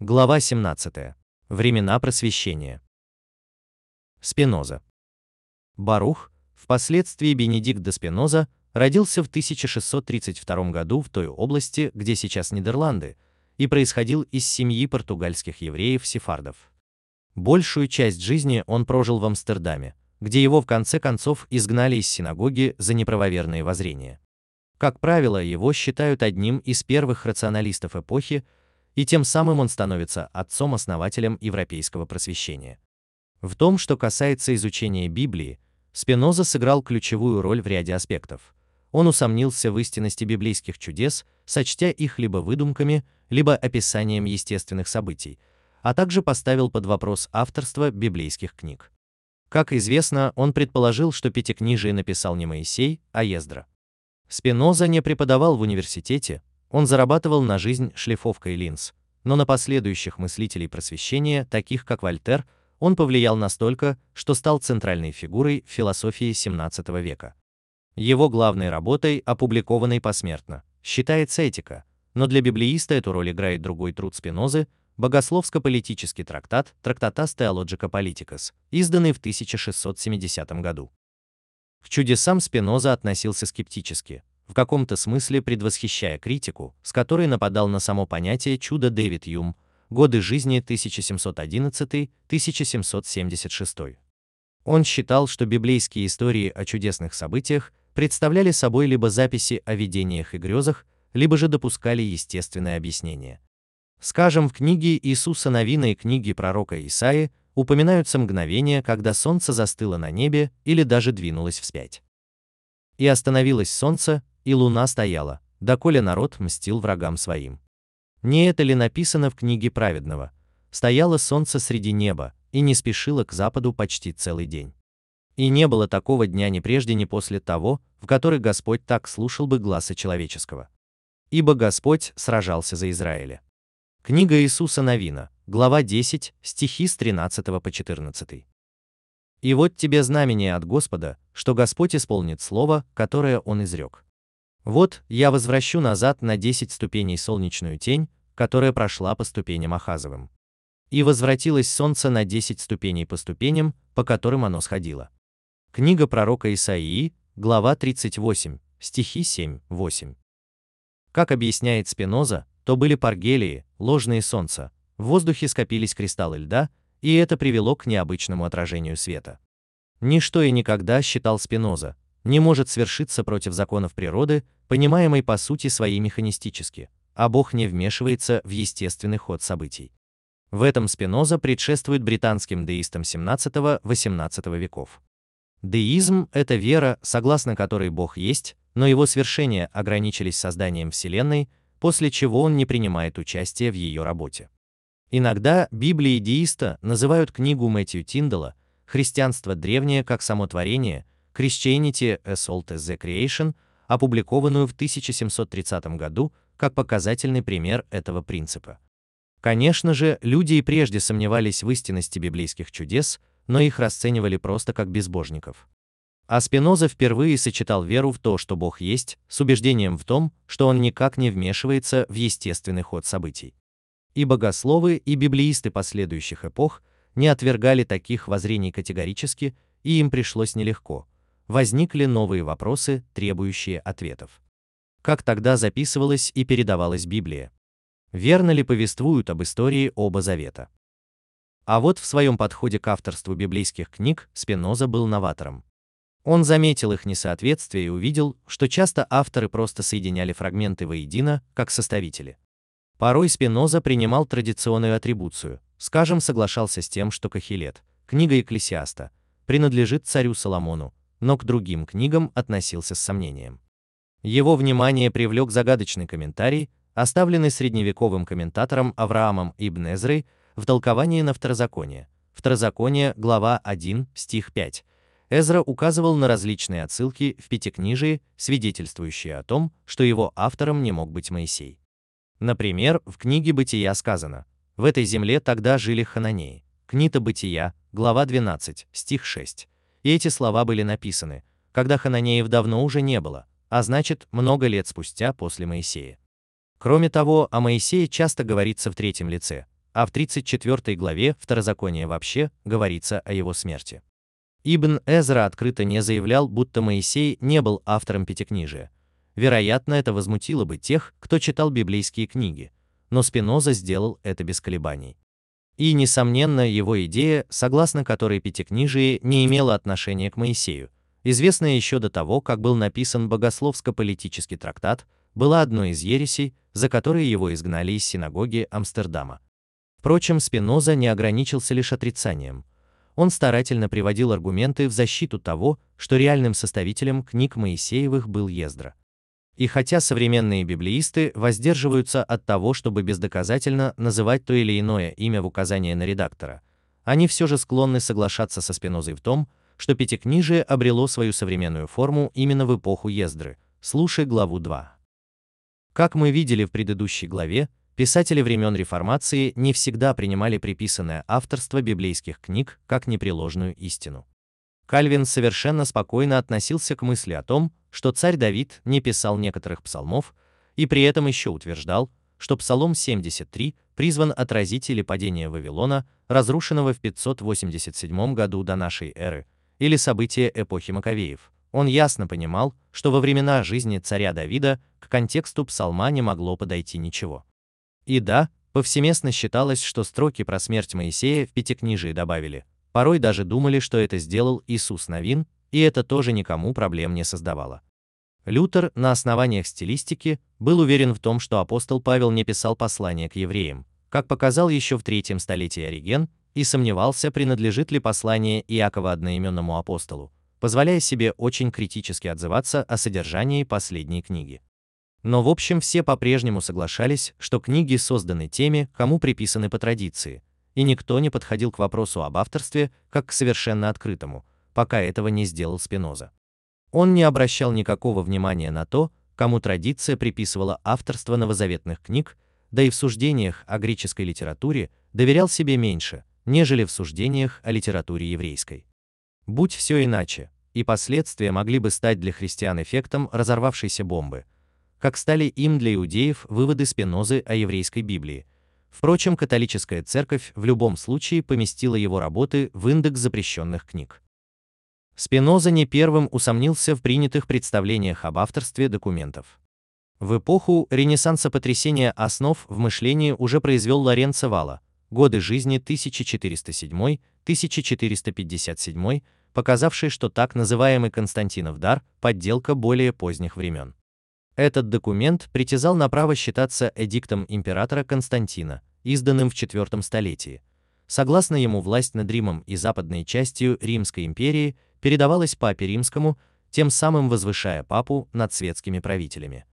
Глава 17. Времена просвещения. Спиноза. Барух, впоследствии Бенедикт де Спиноза, родился в 1632 году в той области, где сейчас Нидерланды, и происходил из семьи португальских евреев-сефардов. Большую часть жизни он прожил в Амстердаме, где его в конце концов изгнали из синагоги за неправоверные воззрения. Как правило, его считают одним из первых рационалистов эпохи, и тем самым он становится отцом-основателем европейского просвещения. В том, что касается изучения Библии, Спиноза сыграл ключевую роль в ряде аспектов. Он усомнился в истинности библейских чудес, сочтя их либо выдумками, либо описанием естественных событий, а также поставил под вопрос авторство библейских книг. Как известно, он предположил, что Пятикнижие написал не Моисей, а Ездра. Спиноза не преподавал в университете, он зарабатывал на жизнь шлифовкой линз, но на последующих мыслителей просвещения, таких как Вольтер, он повлиял настолько, что стал центральной фигурой философии XVII века. Его главной работой, опубликованной посмертно, считается этика, но для библеиста эту роль играет другой труд Спинозы, богословско-политический трактат Tractatus Theologica Politicus, изданный в 1670 году. К чудесам Спиноза относился скептически, в каком-то смысле предвосхищая критику, с которой нападал на само понятие чуда Дэвид Юм, годы жизни 1711-1776. Он считал, что библейские истории о чудесных событиях представляли собой либо записи о видениях и грезах, либо же допускали естественное объяснение. Скажем, в книге Иисуса Новина и книге пророка Исаи упоминаются мгновения, когда солнце застыло на небе или даже двинулось вспять. И остановилось солнце, и луна стояла, доколе народ мстил врагам своим. Не это ли написано в книге праведного? Стояло солнце среди неба, и не спешило к западу почти целый день. И не было такого дня ни прежде, ни после того, в который Господь так слушал бы гласа человеческого. Ибо Господь сражался за Израиля. Книга Иисуса Новина, глава 10, стихи с 13 по 14. И вот тебе знамение от Господа, что Господь исполнит слово, которое Он изрек. Вот, я возвращу назад на 10 ступеней солнечную тень, которая прошла по ступеням Ахазовым. И возвратилось солнце на 10 ступеней по ступеням, по которым оно сходило. Книга пророка Исаии, глава 38, стихи 7-8. Как объясняет Спиноза, то были паргелии, ложные солнца, в воздухе скопились кристаллы льда, и это привело к необычному отражению света. Ничто и никогда, считал Спиноза, не может свершиться против законов природы, понимаемой по сути своей механистически, а Бог не вмешивается в естественный ход событий. В этом Спиноза предшествует британским деистам 17-18 веков. Деизм – это вера, согласно которой Бог есть, но его свершения ограничились созданием Вселенной, после чего он не принимает участия в ее работе. Иногда Библии деиста называют книгу Мэтью Тиндала «Христианство древнее как само творение» Christianity as Old as the Creation – опубликованную в 1730 году, как показательный пример этого принципа. Конечно же, люди и прежде сомневались в истинности библейских чудес, но их расценивали просто как безбожников. А Спиноза впервые сочетал веру в то, что Бог есть, с убеждением в том, что он никак не вмешивается в естественный ход событий. И богословы, и библеисты последующих эпох не отвергали таких воззрений категорически, и им пришлось нелегко, возникли новые вопросы, требующие ответов. Как тогда записывалась и передавалась Библия? Верно ли повествуют об истории оба завета? А вот в своем подходе к авторству библейских книг Спиноза был новатором. Он заметил их несоответствие и увидел, что часто авторы просто соединяли фрагменты воедино, как составители. Порой Спиноза принимал традиционную атрибуцию, скажем, соглашался с тем, что Кахилет, книга Экклесиаста, принадлежит царю Соломону, но к другим книгам относился с сомнением. Его внимание привлек загадочный комментарий, оставленный средневековым комментатором Авраамом ибн Эзрой в толковании на Второзаконие. Второзаконие, глава 1, стих 5. Эзра указывал на различные отсылки в Пятикнижии, свидетельствующие о том, что его автором не мог быть Моисей. Например, в книге Бытия сказано: "В этой земле тогда жили хананеи". Книга Бытия, глава 12, стих 6. И эти слова были написаны, когда Хананеев давно уже не было, а значит, много лет спустя после Моисея. Кроме того, о Моисее часто говорится в третьем лице, а в 34 главе Второзакония вообще говорится о его смерти. Ибн Эзра открыто не заявлял, будто Моисей не был автором Пятикнижия. Вероятно, это возмутило бы тех, кто читал библейские книги, но Спиноза сделал это без колебаний. И, несомненно, его идея, согласно которой Пятикнижие не имело отношения к Моисею, известная еще до того, как был написан богословско-политический трактат, была одной из ересей, за которые его изгнали из синагоги Амстердама. Впрочем, Спиноза не ограничился лишь отрицанием. Он старательно приводил аргументы в защиту того, что реальным составителем книг Моисеевых был Ездра. И хотя современные библеисты воздерживаются от того, чтобы бездоказательно называть то или иное имя в указании на редактора, они все же склонны соглашаться со Спинозой в том, что Пятикнижие обрело свою современную форму именно в эпоху Ездры. Слушай главу 2. Как мы видели в предыдущей главе, писатели времен Реформации не всегда принимали приписанное авторство библейских книг как непреложную истину. Кальвин совершенно спокойно относился к мысли о том, что царь Давид не писал некоторых псалмов, и при этом еще утверждал, что Псалом 73 призван отразить или падение Вавилона, разрушенного в 587 году до нашей эры, или события эпохи Маковеев. Он ясно понимал, что во времена жизни царя Давида к контексту псалма не могло подойти ничего. И да, повсеместно считалось, что строки про смерть Моисея в Пятикнижии добавили. Порой даже думали, что это сделал Иисус Новин, и это тоже никому проблем не создавало. Лютер на основаниях стилистики был уверен в том, что апостол Павел не писал послания к евреям, как показал еще в третьем столетии Ориген, и сомневался, принадлежит ли послание Иакова одноименному апостолу, позволяя себе очень критически отзываться о содержании последней книги. Но в общем все по-прежнему соглашались, что книги созданы теми, кому приписаны по традиции, и никто не подходил к вопросу об авторстве как к совершенно открытому, пока этого не сделал Спиноза. Он не обращал никакого внимания на то, кому традиция приписывала авторство новозаветных книг, да и в суждениях о греческой литературе доверял себе меньше, нежели в суждениях о литературе еврейской. Будь все иначе, и последствия могли бы стать для христиан эффектом разорвавшейся бомбы, как стали им для иудеев выводы Спинозы о еврейской Библии. Впрочем, католическая церковь в любом случае поместила его работы в индекс запрещенных книг. Спиноза не первым усомнился в принятых представлениях об авторстве документов. В эпоху Ренессанса потрясения основ в мышлении уже произвел Лоренцо Вала, годы жизни 1407-1457, показавший, что так называемый Константинов дар – подделка более поздних времен. Этот документ притязал на право считаться эдиктом императора Константина, изданным в IV столетии. Согласно ему, власть над Римом и западной частью Римской империи передавалась папе римскому, тем самым возвышая папу над светскими правителями.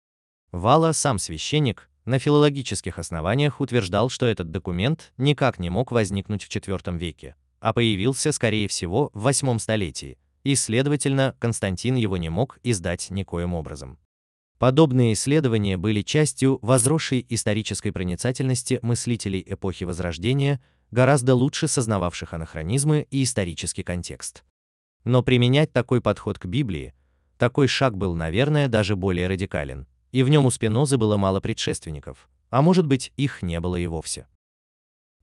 Вала, сам священник, на филологических основаниях утверждал, что этот документ никак не мог возникнуть в IV веке, а появился, скорее всего, в VIII столетии, и, следовательно, Константин его не мог издать никоим образом. Подобные исследования были частью возросшей исторической проницательности мыслителей эпохи Возрождения, гораздо лучше сознававших анахронизмы и исторический контекст. Но применять такой подход к Библии, такой шаг был, наверное, даже более радикален, и в нем у Спинозы было мало предшественников, а может быть, их не было и вовсе.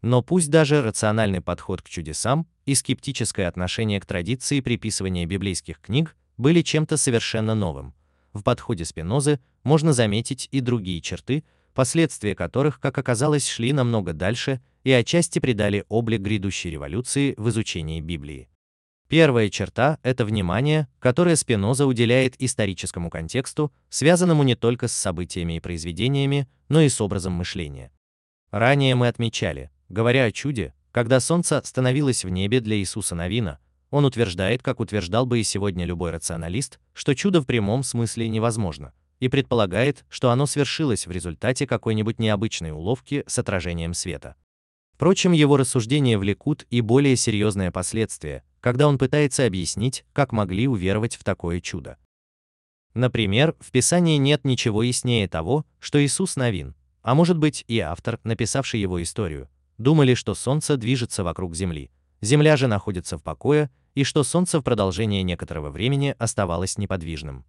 Но пусть даже рациональный подход к чудесам и скептическое отношение к традиции приписывания библейских книг были чем-то совершенно новым, в подходе Спинозы можно заметить и другие черты, последствия которых, как оказалось, шли намного дальше и отчасти придали облик грядущей революции в изучении Библии. Первая черта – это внимание, которое Спиноза уделяет историческому контексту, связанному не только с событиями и произведениями, но и с образом мышления. Ранее мы отмечали, говоря о чуде, когда солнце становилось в небе для Иисуса Новина, он утверждает, как утверждал бы и сегодня любой рационалист, что чудо в прямом смысле невозможно, и предполагает, что оно свершилось в результате какой-нибудь необычной уловки с отражением света. Впрочем, его рассуждения влекут и более серьезные последствия, когда он пытается объяснить, как могли уверовать в такое чудо. Например, в Писании нет ничего яснее того, что Иисус Новин, а может быть и автор, написавший его историю, думали, что Солнце движется вокруг Земли, Земля же находится в покое, и что Солнце в продолжение некоторого времени оставалось неподвижным.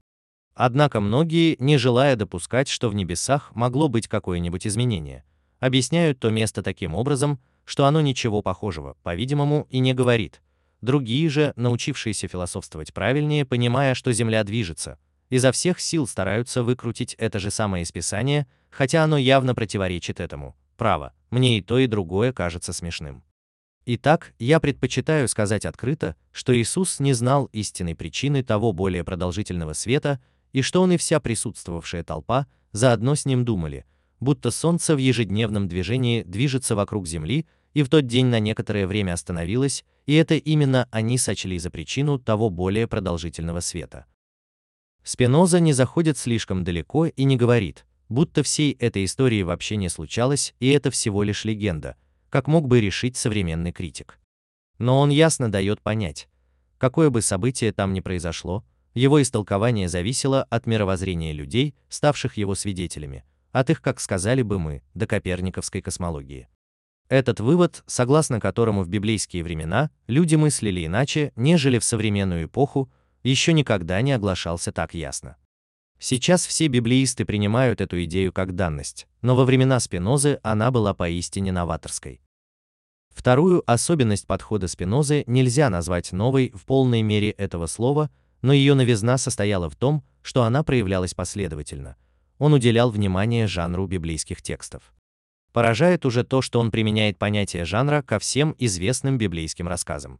Однако многие, не желая допускать, что в небесах могло быть какое-нибудь изменение, объясняют то место таким образом, что оно ничего похожего, по-видимому, и не говорит. Другие же, научившиеся философствовать правильнее, понимая, что Земля движется, изо всех сил стараются выкрутить это же самое из Писания, хотя оно явно противоречит этому. Право, мне и то, и другое кажется смешным. Итак, я предпочитаю сказать открыто, что Иисус не знал истинной причины того более продолжительного света, и что он и вся присутствовавшая толпа заодно с ним думали, будто солнце в ежедневном движении движется вокруг Земли и в тот день на некоторое время остановилось, и это именно они сочли за причину того более продолжительного света. Спиноза не заходит слишком далеко и не говорит, будто всей этой истории вообще не случалось, и это всего лишь легенда, как мог бы решить современный критик. Но он ясно дает понять, какое бы событие там ни произошло, его истолкование зависело от мировоззрения людей, ставших его свидетелями, от их, как сказали бы мы, до коперниковской космологии. Этот вывод, согласно которому в библейские времена люди мыслили иначе, нежели в современную эпоху, еще никогда не оглашался так ясно. Сейчас все библеисты принимают эту идею как данность, но во времена Спинозы она была поистине новаторской. Вторую особенность подхода Спинозы нельзя назвать новой в полной мере этого слова, но ее новизна состояла в том, что она проявлялась последовательно. Он уделял внимание жанру библейских текстов. Поражает уже то, что он применяет понятие жанра ко всем известным библейским рассказам.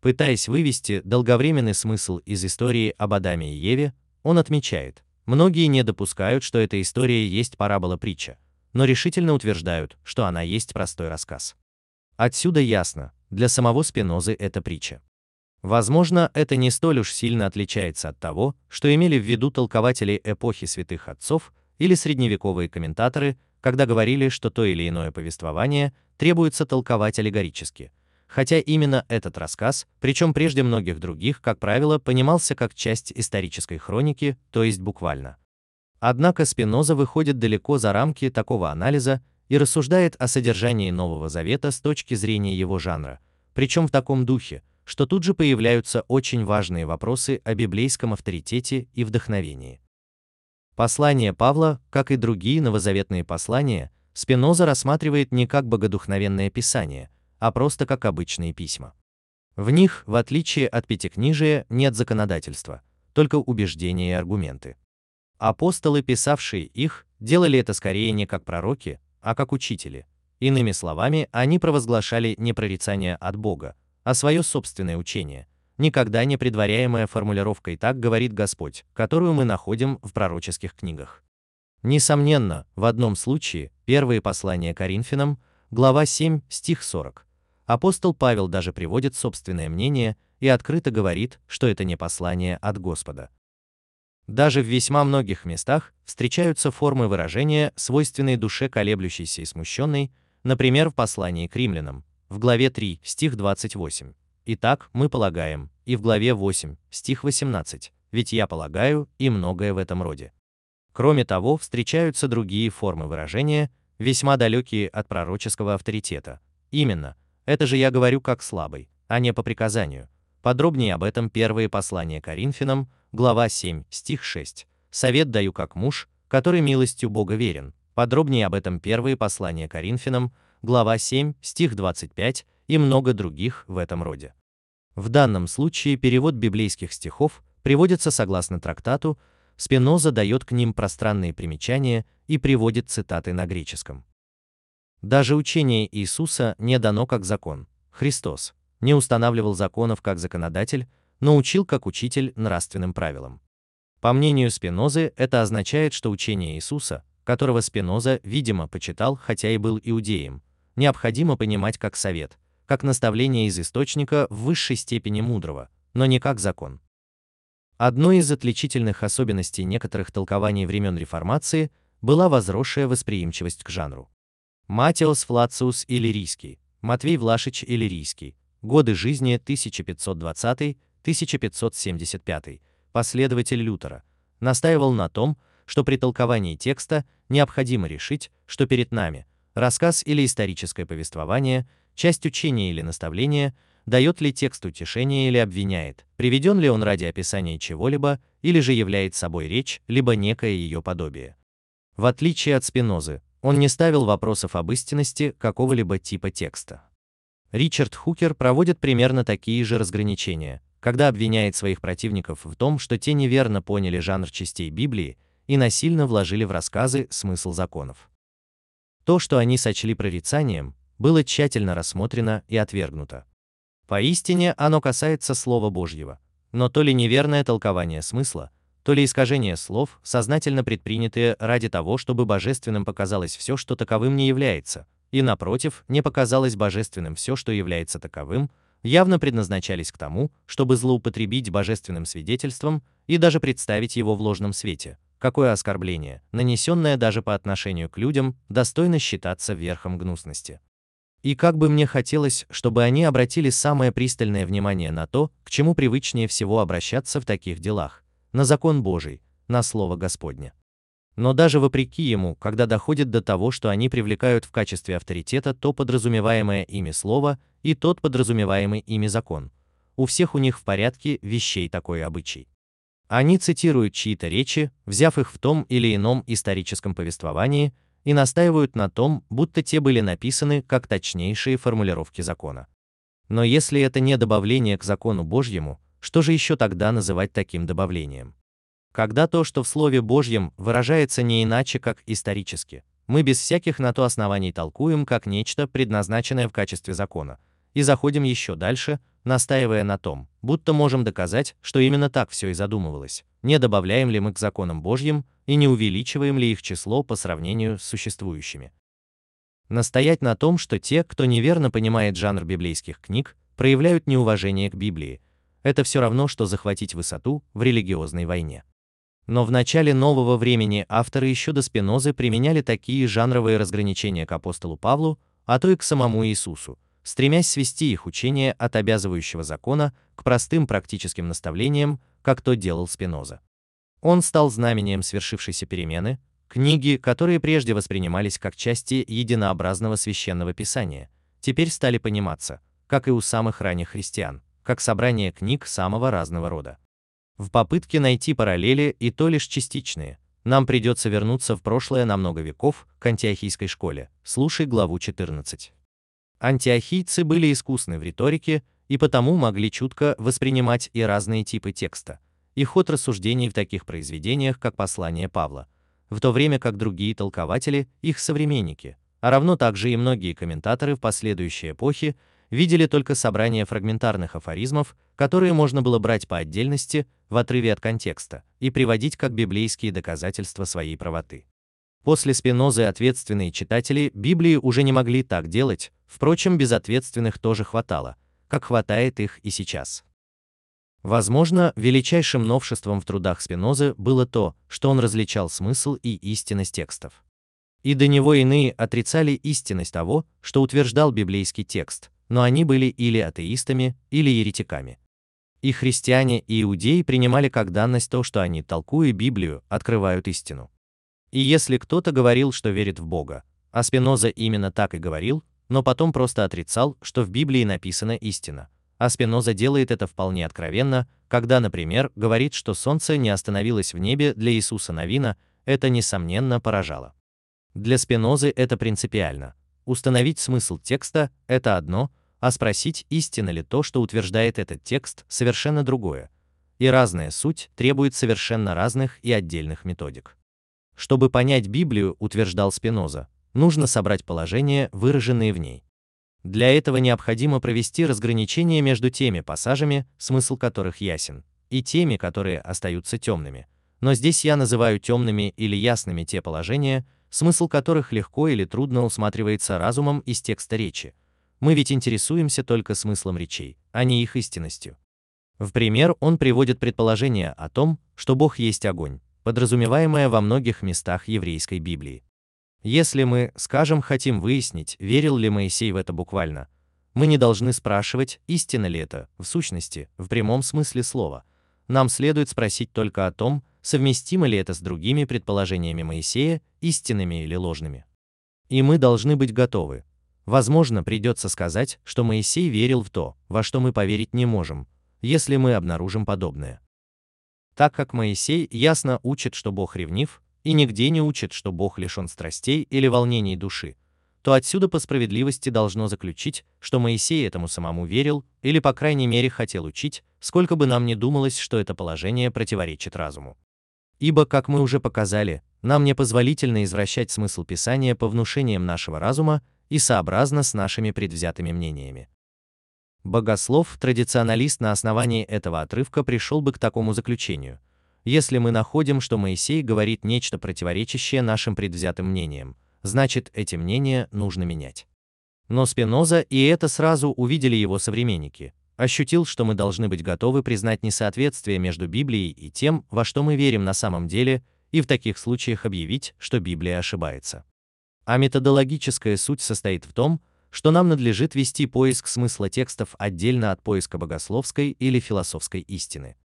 Пытаясь вывести долговременный смысл из истории об Адаме и Еве, он отмечает, Многие не допускают, что эта история есть парабола-притча, но решительно утверждают, что она есть простой рассказ. Отсюда ясно, для самого Спинозы это притча. Возможно, это не столь уж сильно отличается от того, что имели в виду толкователи эпохи святых отцов или средневековые комментаторы, когда говорили, что то или иное повествование требуется толковать аллегорически, хотя именно этот рассказ, причем прежде многих других, как правило, понимался как часть исторической хроники, то есть буквально. Однако Спиноза выходит далеко за рамки такого анализа и рассуждает о содержании Нового Завета с точки зрения его жанра, причем в таком духе, что тут же появляются очень важные вопросы о библейском авторитете и вдохновении. Послание Павла, как и другие новозаветные послания, Спиноза рассматривает не как богодухновенное писание – а просто как обычные письма. В них, в отличие от пятикнижия, нет законодательства, только убеждения и аргументы. Апостолы, писавшие их, делали это скорее не как пророки, а как учители. Иными словами, они провозглашали не прорицание от Бога, а свое собственное учение, никогда не предваряемое формулировкой «так говорит Господь», которую мы находим в пророческих книгах. Несомненно, в одном случае, первые послания Коринфянам, глава 7, стих 40, Апостол Павел даже приводит собственное мнение и открыто говорит, что это не послание от Господа. Даже в весьма многих местах встречаются формы выражения, свойственные душе колеблющейся и смущенной, например, в послании к римлянам, в главе 3, стих 28. Итак, мы полагаем, и в главе 8, стих 18, ведь я полагаю, и многое в этом роде. Кроме того, встречаются другие формы выражения, весьма далекие от пророческого авторитета. Именно, это же я говорю как слабый, а не по приказанию. Подробнее об этом первые послания Коринфянам, глава 7, стих 6. Совет даю как муж, который милостью Бога верен. Подробнее об этом первые послания Коринфянам, глава 7, стих 25 и много других в этом роде. В данном случае перевод библейских стихов приводится согласно трактату, Спиноза дает к ним пространные примечания и приводит цитаты на греческом. Даже учение Иисуса не дано как закон. Христос не устанавливал законов как законодатель, но учил как учитель нравственным правилам. По мнению Спинозы, это означает, что учение Иисуса, которого Спиноза, видимо, почитал, хотя и был иудеем, необходимо понимать как совет, как наставление из источника в высшей степени мудрого, но не как закон. Одной из отличительных особенностей некоторых толкований времен Реформации была возросшая восприимчивость к жанру. Матиос Флациус Иллирийский, Матвей Влашич Иллирийский, годы жизни 1520-1575, последователь Лютера, настаивал на том, что при толковании текста необходимо решить, что перед нами рассказ или историческое повествование, часть учения или наставления, дает ли текст утешение или обвиняет, приведен ли он ради описания чего-либо, или же является собой речь, либо некое ее подобие. В отличие от Спинозы, Он не ставил вопросов об истинности какого-либо типа текста. Ричард Хукер проводит примерно такие же разграничения, когда обвиняет своих противников в том, что те неверно поняли жанр частей Библии и насильно вложили в рассказы смысл законов. То, что они сочли прорицанием, было тщательно рассмотрено и отвергнуто. Поистине оно касается Слова Божьего, но то ли неверное толкование смысла, то ли искажение слов, сознательно предпринятые ради того, чтобы божественным показалось все, что таковым не является, и напротив, не показалось божественным все, что является таковым, явно предназначались к тому, чтобы злоупотребить божественным свидетельством и даже представить его в ложном свете. Какое оскорбление, нанесенное даже по отношению к людям, достойно считаться верхом гнусности. И как бы мне хотелось, чтобы они обратили самое пристальное внимание на то, к чему привычнее всего обращаться в таких делах, на закон Божий, на Слово Господне. Но даже вопреки ему, когда доходит до того, что они привлекают в качестве авторитета то подразумеваемое ими слово и тот подразумеваемый ими закон, у всех у них в порядке вещей такой обычай. Они цитируют чьи-то речи, взяв их в том или ином историческом повествовании, и настаивают на том, будто те были написаны как точнейшие формулировки закона. Но если это не добавление к закону Божьему, что же еще тогда называть таким добавлением? Когда то, что в Слове Божьем, выражается не иначе, как исторически, мы без всяких на то оснований толкуем как нечто, предназначенное в качестве закона, и заходим еще дальше, настаивая на том, будто можем доказать, что именно так все и задумывалось, не добавляем ли мы к законам Божьим и не увеличиваем ли их число по сравнению с существующими. Настоять на том, что те, кто неверно понимает жанр библейских книг, проявляют неуважение к Библии, это все равно, что захватить высоту в религиозной войне. Но в начале нового времени авторы еще до Спинозы применяли такие жанровые разграничения к апостолу Павлу, а то и к самому Иисусу, стремясь свести их учение от обязывающего закона к простым практическим наставлениям, как то делал Спиноза. Он стал знамением свершившейся перемены, книги, которые прежде воспринимались как части единообразного священного писания, теперь стали пониматься, как и у самых ранних христиан, как собрание книг самого разного рода. В попытке найти параллели и то лишь частичные, нам придется вернуться в прошлое на много веков к антиохийской школе. Слушай главу 14. Антиохийцы были искусны в риторике и потому могли чутко воспринимать и разные типы текста, и ход рассуждений в таких произведениях, как послание Павла, в то время как другие толкователи, их современники, а равно также и многие комментаторы в последующей эпохе, видели только собрание фрагментарных афоризмов, которые можно было брать по отдельности, в отрыве от контекста, и приводить как библейские доказательства своей правоты. После Спинозы ответственные читатели Библии уже не могли так делать, впрочем, безответственных тоже хватало, как хватает их и сейчас. Возможно, величайшим новшеством в трудах Спинозы было то, что он различал смысл и истинность текстов. И до него иные отрицали истинность того, что утверждал библейский текст, но они были или атеистами, или еретиками. И христиане, и иудеи принимали как данность то, что они, толкуя Библию, открывают истину. И если кто-то говорил, что верит в Бога, а Спиноза именно так и говорил, но потом просто отрицал, что в Библии написана истина, а Спиноза делает это вполне откровенно, когда, например, говорит, что солнце не остановилось в небе для Иисуса Новина, это несомненно поражало. Для Спинозы это принципиально. Установить смысл текста – это одно, а спросить, истинно ли то, что утверждает этот текст, совершенно другое. И разная суть требует совершенно разных и отдельных методик. Чтобы понять Библию, утверждал Спиноза, нужно собрать положения, выраженные в ней. Для этого необходимо провести разграничение между теми пассажами, смысл которых ясен, и теми, которые остаются темными. Но здесь я называю темными или ясными те положения, смысл которых легко или трудно усматривается разумом из текста речи. Мы ведь интересуемся только смыслом речей, а не их истинностью. В пример он приводит предположение о том, что Бог есть огонь, подразумеваемое во многих местах еврейской Библии. Если мы, скажем, хотим выяснить, верил ли Моисей в это буквально, мы не должны спрашивать, истинно ли это, в сущности, в прямом смысле слова. Нам следует спросить только о том, совместимо ли это с другими предположениями Моисея, истинными или ложными. И мы должны быть готовы. Возможно, придется сказать, что Моисей верил в то, во что мы поверить не можем, если мы обнаружим подобное. Так как Моисей ясно учит, что Бог ревнив, и нигде не учит, что Бог лишен страстей или волнений души, то отсюда по справедливости должно заключить, что Моисей этому самому верил или по крайней мере хотел учить, сколько бы нам ни думалось, что это положение противоречит разуму. Ибо, как мы уже показали, нам не позволительно извращать смысл Писания по внушениям нашего разума и сообразно с нашими предвзятыми мнениями. Богослов, традиционалист на основании этого отрывка пришел бы к такому заключению. Если мы находим, что Моисей говорит нечто противоречащее нашим предвзятым мнениям, значит, эти мнения нужно менять. Но Спиноза и это сразу увидели его современники, ощутил, что мы должны быть готовы признать несоответствие между Библией и тем, во что мы верим на самом деле, и в таких случаях объявить, что Библия ошибается. А методологическая суть состоит в том, что нам надлежит вести поиск смысла текстов отдельно от поиска богословской или философской истины.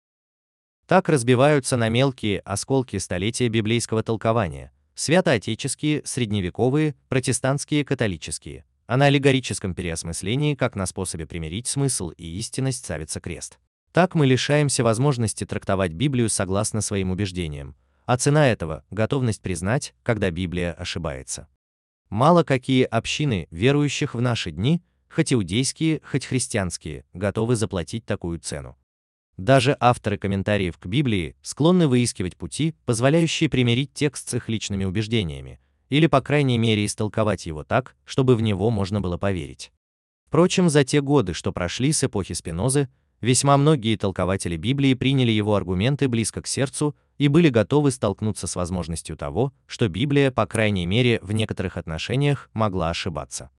Так разбиваются на мелкие осколки столетия библейского толкования, святоотеческие, средневековые, протестантские, католические, а на аллегорическом переосмыслении как на способе примирить смысл и истинность ставится крест. Так мы лишаемся возможности трактовать Библию согласно своим убеждениям, а цена этого – готовность признать, когда Библия ошибается. Мало какие общины, верующих в наши дни, хоть иудейские, хоть христианские, готовы заплатить такую цену. Даже авторы комментариев к Библии склонны выискивать пути, позволяющие примирить текст с их личными убеждениями, или по крайней мере истолковать его так, чтобы в него можно было поверить. Впрочем, за те годы, что прошли с эпохи Спинозы, весьма многие толкователи Библии приняли его аргументы близко к сердцу и были готовы столкнуться с возможностью того, что Библия, по крайней мере, в некоторых отношениях могла ошибаться.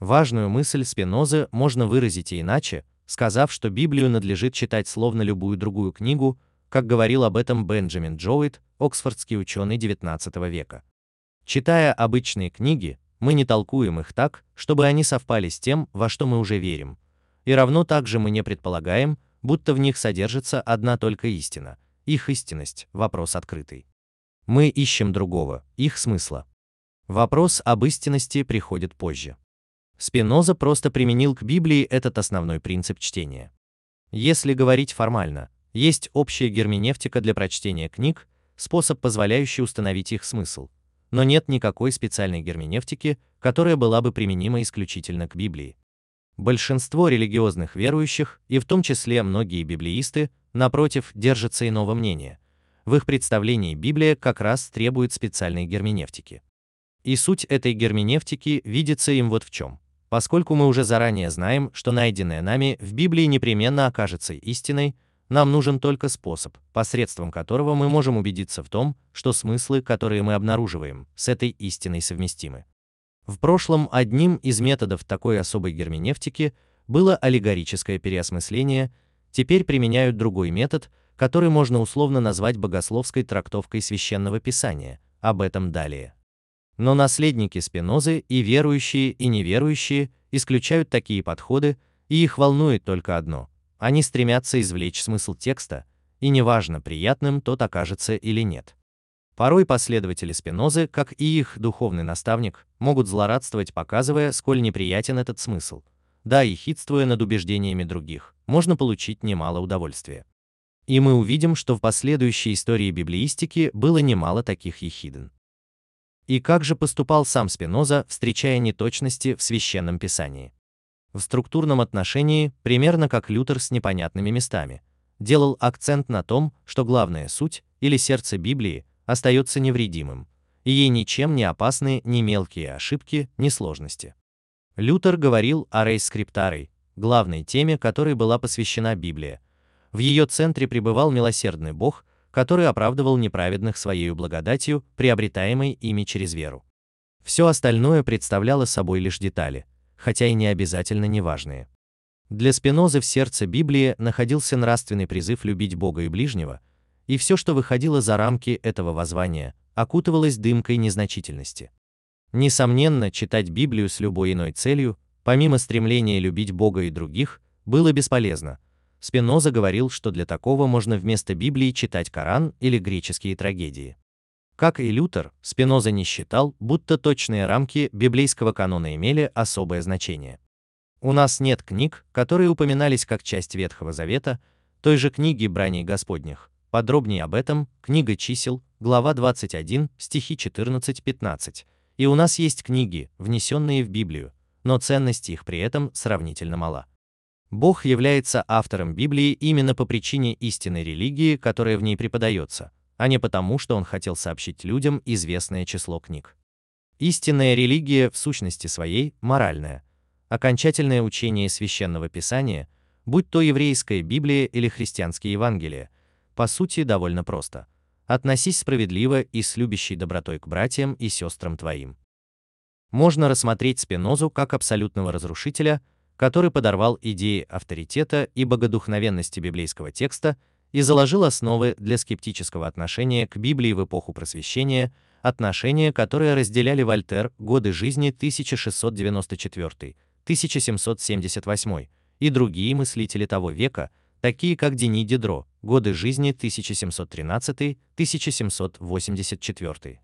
Важную мысль Спинозы можно выразить и иначе, сказав, что Библию надлежит читать словно любую другую книгу, как говорил об этом Бенджамин Джоуит, оксфордский ученый XIX века. Читая обычные книги, мы не толкуем их так, чтобы они совпали с тем, во что мы уже верим. И равно также мы не предполагаем, будто в них содержится одна только истина. Их истинность – вопрос открытый. Мы ищем другого, их смысла. Вопрос об истинности приходит позже. Спиноза просто применил к Библии этот основной принцип чтения. Если говорить формально, есть общая герменевтика для прочтения книг, способ, позволяющий установить их смысл, но нет никакой специальной герменевтики, которая была бы применима исключительно к Библии. Большинство религиозных верующих, и в том числе многие библеисты, напротив, держатся иного мнения. В их представлении Библия как раз требует специальной герменевтики. И суть этой герменевтики видится им вот в чем. Поскольку мы уже заранее знаем, что найденное нами в Библии непременно окажется истиной, нам нужен только способ, посредством которого мы можем убедиться в том, что смыслы, которые мы обнаруживаем, с этой истиной совместимы. В прошлом одним из методов такой особой герменевтики было аллегорическое переосмысление, теперь применяют другой метод, который можно условно назвать богословской трактовкой священного писания, об этом далее. Но наследники Спинозы и верующие, и неверующие исключают такие подходы, и их волнует только одно – они стремятся извлечь смысл текста, и неважно, приятным тот окажется или нет. Порой последователи Спинозы, как и их духовный наставник, могут злорадствовать, показывая, сколь неприятен этот смысл. Да, и хитствуя над убеждениями других, можно получить немало удовольствия. И мы увидим, что в последующей истории библеистики было немало таких ехиден. И как же поступал сам Спиноза, встречая неточности в священном писании? В структурном отношении, примерно как Лютер с непонятными местами, делал акцент на том, что главная суть, или сердце Библии, остается невредимым, и ей ничем не опасны ни мелкие ошибки, ни сложности. Лютер говорил о рейскриптарой, главной теме которой была посвящена Библия. В ее центре пребывал милосердный Бог, который оправдывал неправедных своей благодатью, приобретаемой ими через веру. Все остальное представляло собой лишь детали, хотя и не обязательно неважные. Для Спинозы в сердце Библии находился нравственный призыв любить Бога и ближнего, и все, что выходило за рамки этого воззвания, окутывалось дымкой незначительности. Несомненно, читать Библию с любой иной целью, помимо стремления любить Бога и других, было бесполезно, Спиноза говорил, что для такого можно вместо Библии читать Коран или греческие трагедии. Как и Лютер, Спиноза не считал, будто точные рамки библейского канона имели особое значение. У нас нет книг, которые упоминались как часть Ветхого Завета, той же книги Браней Господних. Подробнее об этом книга чисел, глава 21, стихи 14-15. И у нас есть книги, внесенные в Библию, но ценность их при этом сравнительно мала. Бог является автором Библии именно по причине истинной религии, которая в ней преподается, а не потому, что он хотел сообщить людям известное число книг. Истинная религия в сущности своей моральная. Окончательное учение священного писания, будь то еврейская Библия или христианские Евангелия, по сути довольно просто – относись справедливо и с любящей добротой к братьям и сестрам твоим. Можно рассмотреть Спинозу как абсолютного разрушителя, который подорвал идеи авторитета и богодухновенности библейского текста и заложил основы для скептического отношения к Библии в эпоху Просвещения, отношения, которые разделяли Вольтер, годы жизни 1694-1778, и другие мыслители того века, такие как Дени Дидро, годы жизни 1713-1784.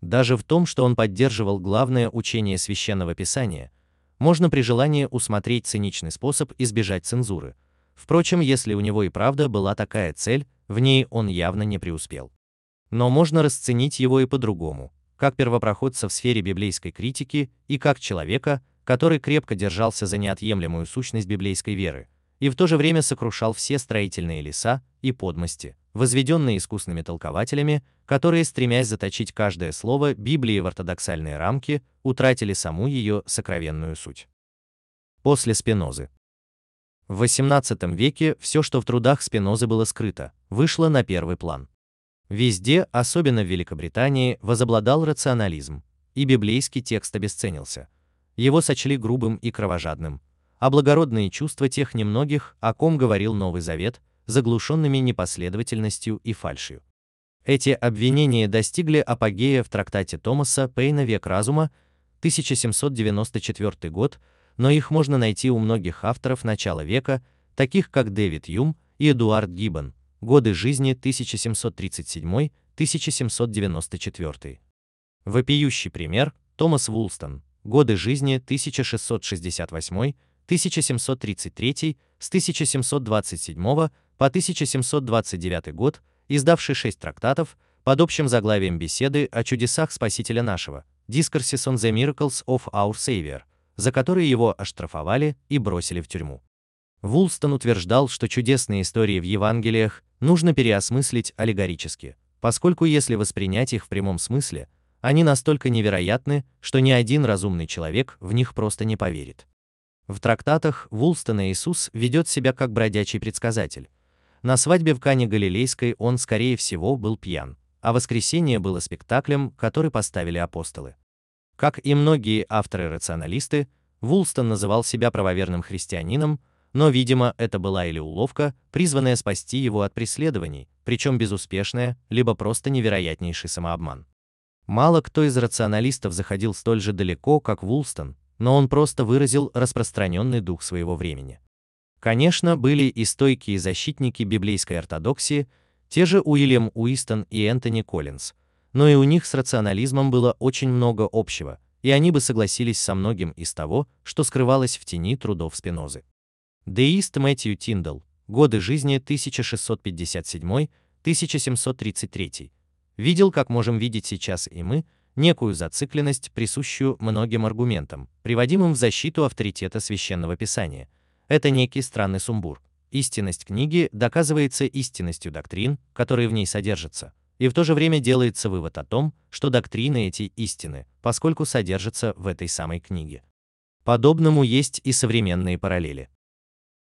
Даже в том, что он поддерживал главное учение священного писания, можно при желании усмотреть циничный способ избежать цензуры. Впрочем, если у него и правда была такая цель, в ней он явно не преуспел. Но можно расценить его и по-другому, как первопроходца в сфере библейской критики и как человека, который крепко держался за неотъемлемую сущность библейской веры, и в то же время сокрушал все строительные леса и подмости, возведенные искусными толкователями, которые, стремясь заточить каждое слово Библии в ортодоксальные рамки, утратили саму ее сокровенную суть. После Спинозы. В XVIII веке все, что в трудах Спинозы было скрыто, вышло на первый план. Везде, особенно в Великобритании, возобладал рационализм, и библейский текст обесценился. Его сочли грубым и кровожадным, а благородные чувства тех немногих, о ком говорил Новый Завет, заглушенными непоследовательностью и фальшью. Эти обвинения достигли апогея в трактате Томаса Пейна «Век разума» 1794 год, но их можно найти у многих авторов начала века, таких как Дэвид Юм и Эдуард Гиббон, годы жизни 1737-1794. Вопиющий пример – Томас Вулстон, годы жизни 1668 1733, с 1727 по 1729 год, издавший шесть трактатов под общим заглавием беседы о чудесах Спасителя нашего, Discourses on the Miracles of Our Savior, за которые его оштрафовали и бросили в тюрьму. Вулстон утверждал, что чудесные истории в Евангелиях нужно переосмыслить аллегорически, поскольку если воспринять их в прямом смысле, они настолько невероятны, что ни один разумный человек в них просто не поверит. В трактатах Вулстона Иисус ведет себя как бродячий предсказатель. На свадьбе в Кане Галилейской он, скорее всего, был пьян, а воскресение было спектаклем, который поставили апостолы. Как и многие авторы-рационалисты, Вулстон называл себя правоверным христианином, но, видимо, это была или уловка, призванная спасти его от преследований, причем безуспешная, либо просто невероятнейший самообман. Мало кто из рационалистов заходил столь же далеко, как Вулстон, но он просто выразил распространенный дух своего времени. Конечно, были и стойкие защитники библейской ортодоксии, те же Уильям Уистон и Энтони Коллинз, но и у них с рационализмом было очень много общего, и они бы согласились со многим из того, что скрывалось в тени трудов Спинозы. Деист Мэтью Тиндал, годы жизни 1657-1733, видел, как можем видеть сейчас и мы, некую зацикленность, присущую многим аргументам, приводимым в защиту авторитета священного писания. Это некий странный сумбур. Истинность книги доказывается истинностью доктрин, которые в ней содержатся, и в то же время делается вывод о том, что доктрины эти истины, поскольку содержатся в этой самой книге. Подобному есть и современные параллели.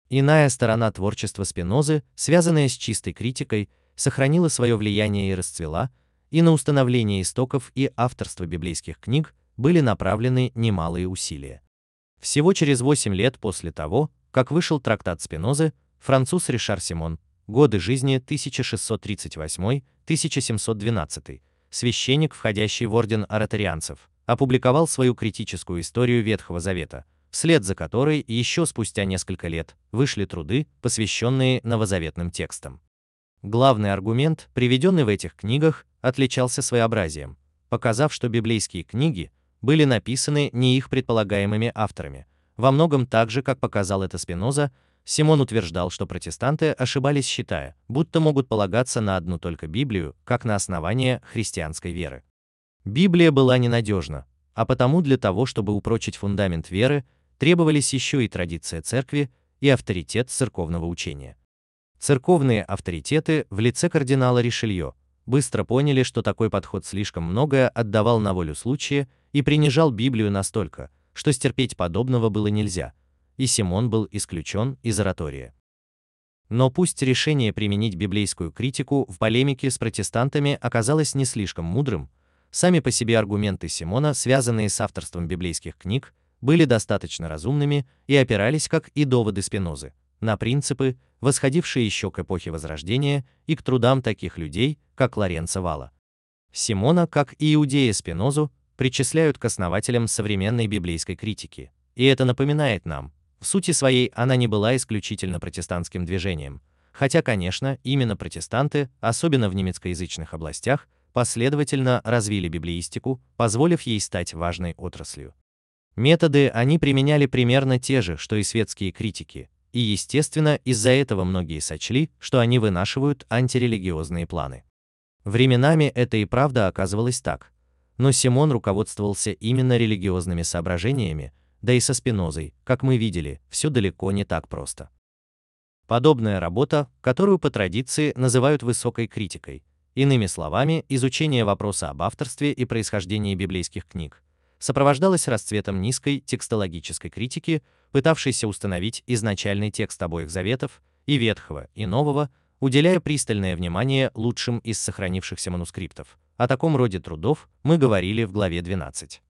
Иная сторона творчества Спинозы, связанная с чистой критикой, сохранила свое влияние и расцвела, и на установление истоков и авторство библейских книг были направлены немалые усилия. Всего через 8 лет после того, как вышел трактат Спинозы, француз Ришар Симон, годы жизни 1668-1712, священник, входящий в орден ораторианцев, опубликовал свою критическую историю Ветхого Завета, вслед за которой еще спустя несколько лет вышли труды, посвященные новозаветным текстам. Главный аргумент, приведенный в этих книгах, отличался своеобразием, показав, что библейские книги были написаны не их предполагаемыми авторами, во многом так же, как показал это Спиноза, Симон утверждал, что протестанты ошибались, считая, будто могут полагаться на одну только Библию, как на основание христианской веры. Библия была ненадежна, а потому для того, чтобы упрочить фундамент веры, требовались еще и традиция церкви и авторитет церковного учения. Церковные авторитеты в лице кардинала Ришелье быстро поняли, что такой подход слишком многое отдавал на волю случая и принижал Библию настолько, что стерпеть подобного было нельзя, и Симон был исключен из оратория. Но пусть решение применить библейскую критику в полемике с протестантами оказалось не слишком мудрым, сами по себе аргументы Симона, связанные с авторством библейских книг, были достаточно разумными и опирались, как и доводы Спинозы, на принципы, восходившие еще к эпохе Возрождения и к трудам таких людей, как Лоренцо Вала. Симона, как и Иудея Спинозу, причисляют к основателям современной библейской критики, и это напоминает нам, в сути своей она не была исключительно протестантским движением, хотя, конечно, именно протестанты, особенно в немецкоязычных областях, последовательно развили библеистику, позволив ей стать важной отраслью. Методы они применяли примерно те же, что и светские критики, и, естественно, из-за этого многие сочли, что они вынашивают антирелигиозные планы. Временами это и правда оказывалось так, но Симон руководствовался именно религиозными соображениями, да и со Спинозой, как мы видели, все далеко не так просто. Подобная работа, которую по традиции называют высокой критикой, иными словами, изучение вопроса об авторстве и происхождении библейских книг, сопровождалась расцветом низкой текстологической критики, пытавшейся установить изначальный текст обоих заветов, и Ветхого, и Нового, уделяя пристальное внимание лучшим из сохранившихся манускриптов. О таком роде трудов мы говорили в главе 12.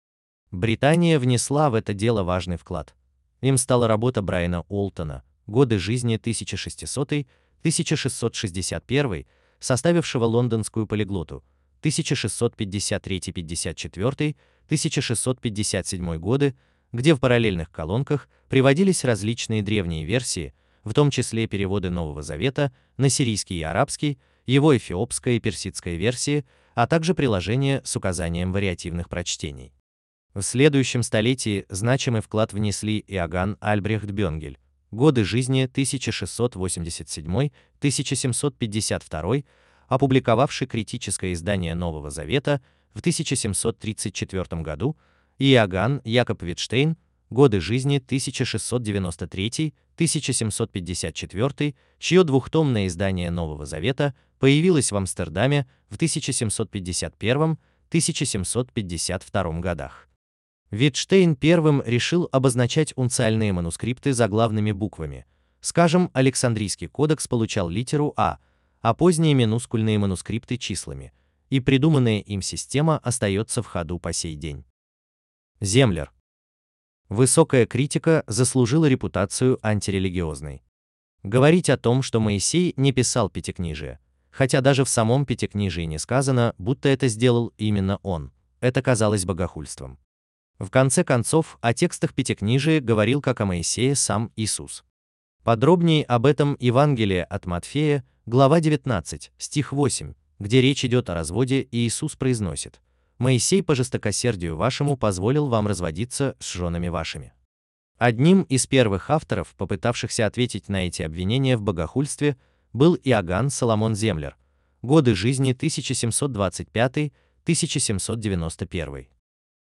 Британия внесла в это дело важный вклад. Им стала работа Брайана Уолтона «Годы жизни 1600-1661», составившего лондонскую полиглоту 1653-54, 1657 годы, где в параллельных колонках приводились различные древние версии, в том числе переводы Нового Завета на сирийский и арабский, его эфиопская и персидская версии, а также приложения с указанием вариативных прочтений. В следующем столетии значимый вклад внесли Иоганн Альбрехт Бёнгель, годы жизни 1687-1752, опубликовавший критическое издание Нового Завета в 1734 году, и Иоганн Якоб Витштейн, годы жизни 1693-1754, чье двухтомное издание Нового Завета появилось в Амстердаме в 1751-1752 годах. Витштейн первым решил обозначать унциальные манускрипты заглавными буквами. Скажем, Александрийский кодекс получал литеру А, а поздние минускульные манускрипты числами, и придуманная им система остается в ходу по сей день. Землер. Высокая критика заслужила репутацию антирелигиозной. Говорить о том, что Моисей не писал Пятикнижие, хотя даже в самом Пятикнижии не сказано, будто это сделал именно он, это казалось богохульством. В конце концов, о текстах Пятикнижия говорил как о Моисее сам Иисус. Подробнее об этом Евангелие от Матфея, глава 19, стих 8, где речь идет о разводе, и Иисус произносит «Моисей по жестокосердию вашему позволил вам разводиться с женами вашими». Одним из первых авторов, попытавшихся ответить на эти обвинения в богохульстве, был Иоганн Соломон Землер, годы жизни 1725-1791.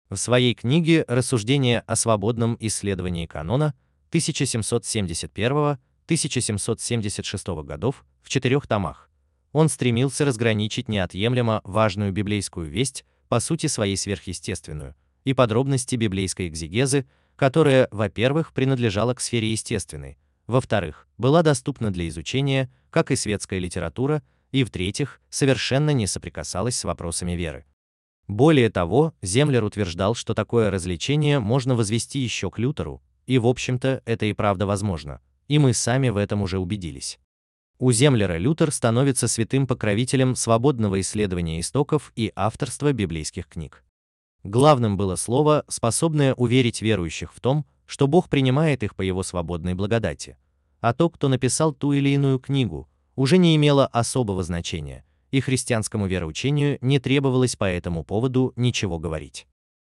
В своей книге «Рассуждения о свободном исследовании канона» 1771-1776 годов в четырех томах он стремился разграничить неотъемлемо важную библейскую весть, по сути своей сверхъестественную, и подробности библейской экзегезы, которая, во-первых, принадлежала к сфере естественной, во-вторых, была доступна для изучения, как и светская литература, и в-третьих, совершенно не соприкасалась с вопросами веры. Более того, Землер утверждал, что такое развлечение можно возвести еще к Лютеру, и в общем-то это и правда возможно, и мы сами в этом уже убедились. У Землера Лютер становится святым покровителем свободного исследования истоков и авторства библейских книг. Главным было слово, способное уверить верующих в том, что Бог принимает их по его свободной благодати. А то, кто написал ту или иную книгу, уже не имело особого значения – и христианскому вероучению не требовалось по этому поводу ничего говорить.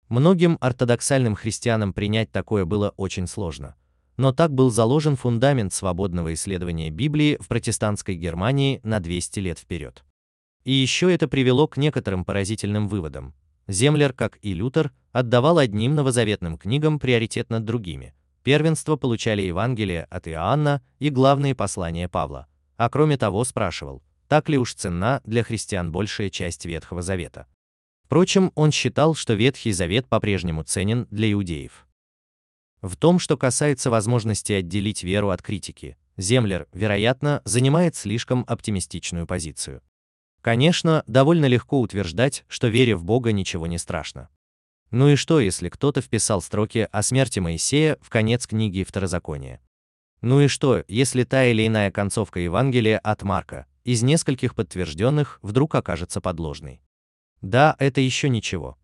Многим ортодоксальным христианам принять такое было очень сложно. Но так был заложен фундамент свободного исследования Библии в протестантской Германии на 200 лет вперед. И еще это привело к некоторым поразительным выводам. Землер, как и Лютер, отдавал одним новозаветным книгам приоритет над другими. Первенство получали Евангелие от Иоанна и главные послания Павла. А кроме того спрашивал, так ли уж ценна для христиан большая часть Ветхого Завета. Впрочем, он считал, что Ветхий Завет по-прежнему ценен для иудеев. В том, что касается возможности отделить веру от критики, Землер, вероятно, занимает слишком оптимистичную позицию. Конечно, довольно легко утверждать, что вере в Бога ничего не страшно. Ну и что, если кто-то вписал строки о смерти Моисея в конец книги Второзакония? Ну и что, если та или иная концовка Евангелия от Марка, из нескольких подтвержденных, вдруг окажется подложной? Да, это еще ничего.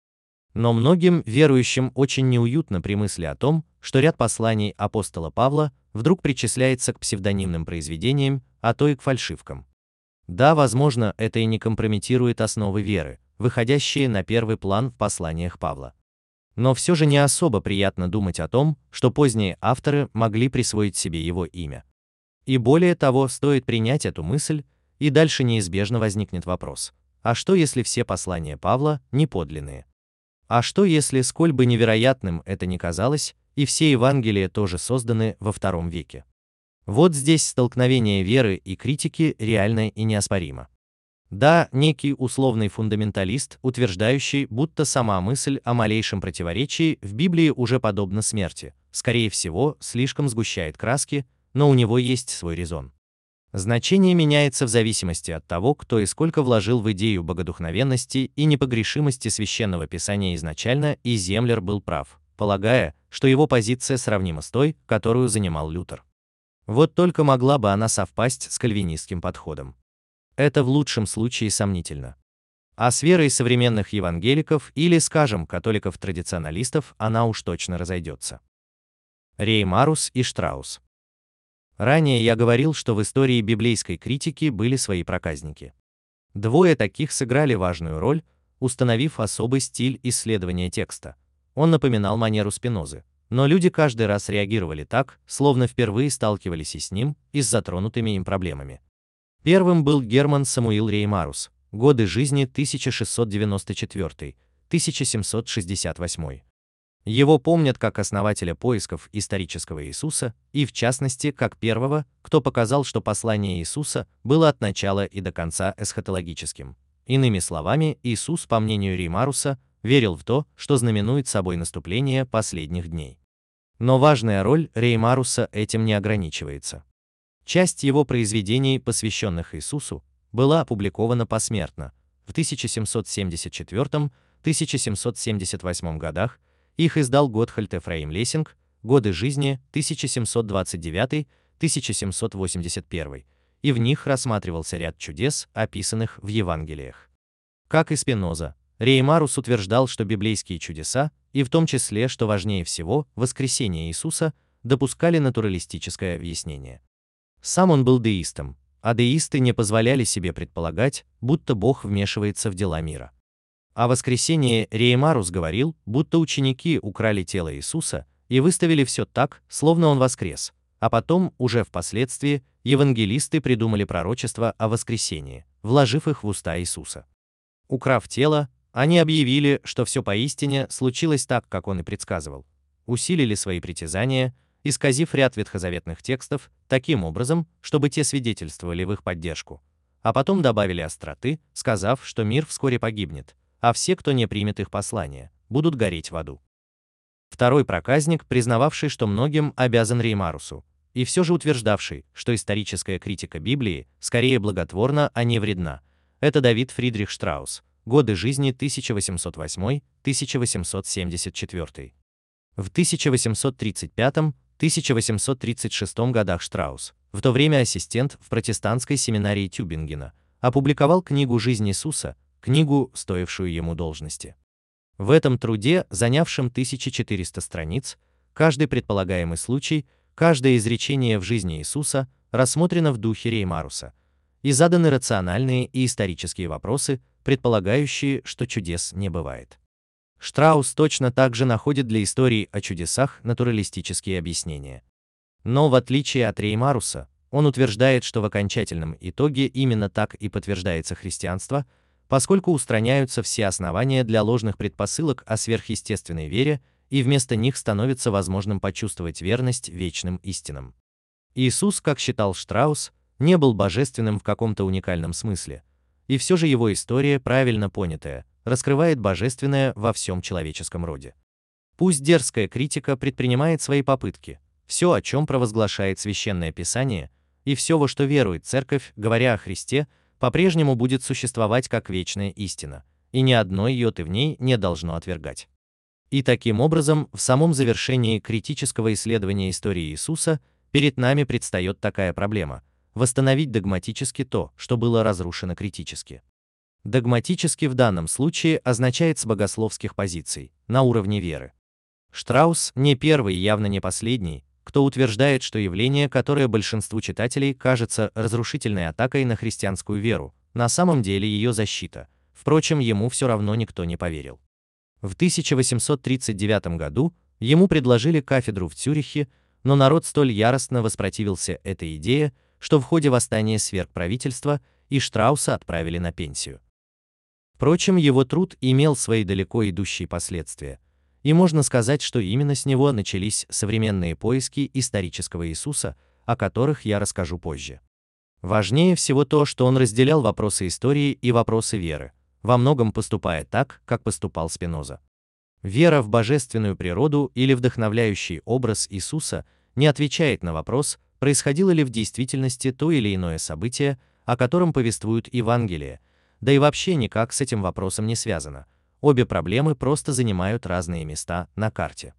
Но многим верующим очень неуютно при мысли о том, что ряд посланий апостола Павла вдруг причисляется к псевдонимным произведениям, а то и к фальшивкам. Да, возможно, это и не компрометирует основы веры, выходящие на первый план в посланиях Павла. Но все же не особо приятно думать о том, что поздние авторы могли присвоить себе его имя. И более того, стоит принять эту мысль, и дальше неизбежно возникнет вопрос: а что если все послания Павла не подлинные? А что если, сколь бы невероятным это ни казалось, и все Евангелия тоже созданы во втором веке? Вот здесь столкновение веры и критики реально и неоспоримо. Да, некий условный фундаменталист, утверждающий, будто сама мысль о малейшем противоречии в Библии уже подобна смерти, скорее всего, слишком сгущает краски, но у него есть свой резон. Значение меняется в зависимости от того, кто и сколько вложил в идею богодухновенности и непогрешимости священного писания изначально, и Землер был прав, полагая, что его позиция сравнима с той, которую занимал Лютер. Вот только могла бы она совпасть с кальвинистским подходом. Это в лучшем случае сомнительно. А с верой современных евангеликов или, скажем, католиков-традиционалистов она уж точно разойдется. Реймарус и Штраус. Ранее я говорил, что в истории библейской критики были свои проказники. Двое таких сыграли важную роль, установив особый стиль исследования текста. Он напоминал манеру Спинозы, но люди каждый раз реагировали так, словно впервые сталкивались и с ним, и с затронутыми им проблемами. Первым был Герман Самуил Реймарус, годы жизни 1694-1768. Его помнят как основателя поисков исторического Иисуса и, в частности, как первого, кто показал, что послание Иисуса было от начала и до конца эсхатологическим. Иными словами, Иисус, по мнению Реймаруса, верил в то, что знаменует собой наступление последних дней. Но важная роль Реймаруса этим не ограничивается. Часть его произведений, посвященных Иисусу, была опубликована посмертно в 1774-1778 годах, их издал Готхальд Эфраим Лессинг, годы жизни 1729-1781, и в них рассматривался ряд чудес, описанных в Евангелиях. Как и Спиноза, Реймарус утверждал, что библейские чудеса, и в том числе, что важнее всего, воскресение Иисуса, допускали натуралистическое объяснение. Сам он был деистом, а деисты не позволяли себе предполагать, будто Бог вмешивается в дела мира. О воскресении Реймарус говорил, будто ученики украли тело Иисуса и выставили все так, словно он воскрес, а потом, уже впоследствии, евангелисты придумали пророчества о воскресении, вложив их в уста Иисуса. Украв тело, они объявили, что все поистине случилось так, как он и предсказывал. Усилили свои притязания, исказив ряд ветхозаветных текстов таким образом, чтобы те свидетельствовали в их поддержку. А потом добавили остроты, сказав, что мир вскоре погибнет, а все, кто не примет их послание, будут гореть в аду. Второй проказник, признававший, что многим обязан Реймарусу, и все же утверждавший, что историческая критика Библии скорее благотворна, а не вредна, это Давид Фридрих Штраус, годы жизни 1808-1874. В 1835-1836 годах Штраус, в то время ассистент в протестантской семинарии Тюбингена, опубликовал книгу «Жизнь Иисуса», книгу, стоившую ему должности. В этом труде, занявшем 1400 страниц, каждый предполагаемый случай, каждое изречение в жизни Иисуса рассмотрено в духе Реймаруса, и заданы рациональные и исторические вопросы, предполагающие, что чудес не бывает. Штраус точно так же находит для истории о чудесах натуралистические объяснения. Но в отличие от Реймаруса, он утверждает, что в окончательном итоге именно так и подтверждается христианство, поскольку устраняются все основания для ложных предпосылок о сверхъестественной вере, и вместо них становится возможным почувствовать верность вечным истинам. Иисус, как считал Штраус, не был божественным в каком-то уникальном смысле, и все же его история, правильно понятая, раскрывает божественное во всем человеческом роде. Пусть дерзкая критика предпринимает свои попытки, все, о чем провозглашает Священное Писание, и все, во что верует Церковь, говоря о Христе, по-прежнему будет существовать как вечная истина, и ни одно йоты в ней не должно отвергать. И таким образом, в самом завершении критического исследования истории Иисуса, перед нами предстает такая проблема – восстановить догматически то, что было разрушено критически. Догматически в данном случае означает с богословских позиций, на уровне веры. Штраус не первый и явно не последний, кто утверждает, что явление, которое большинству читателей кажется разрушительной атакой на христианскую веру, на самом деле ее защита. Впрочем, ему все равно никто не поверил. В 1839 году ему предложили кафедру в Цюрихе, но народ столь яростно воспротивился этой идее, что в ходе восстания сверг правительства и Штрауса отправили на пенсию. Впрочем, его труд имел свои далеко идущие последствия – и можно сказать, что именно с него начались современные поиски исторического Иисуса, о которых я расскажу позже. Важнее всего то, что он разделял вопросы истории и вопросы веры, во многом поступая так, как поступал Спиноза. Вера в божественную природу или вдохновляющий образ Иисуса не отвечает на вопрос, происходило ли в действительности то или иное событие, о котором повествуют Евангелие, да и вообще никак с этим вопросом не связано – обе проблемы просто занимают разные места на карте.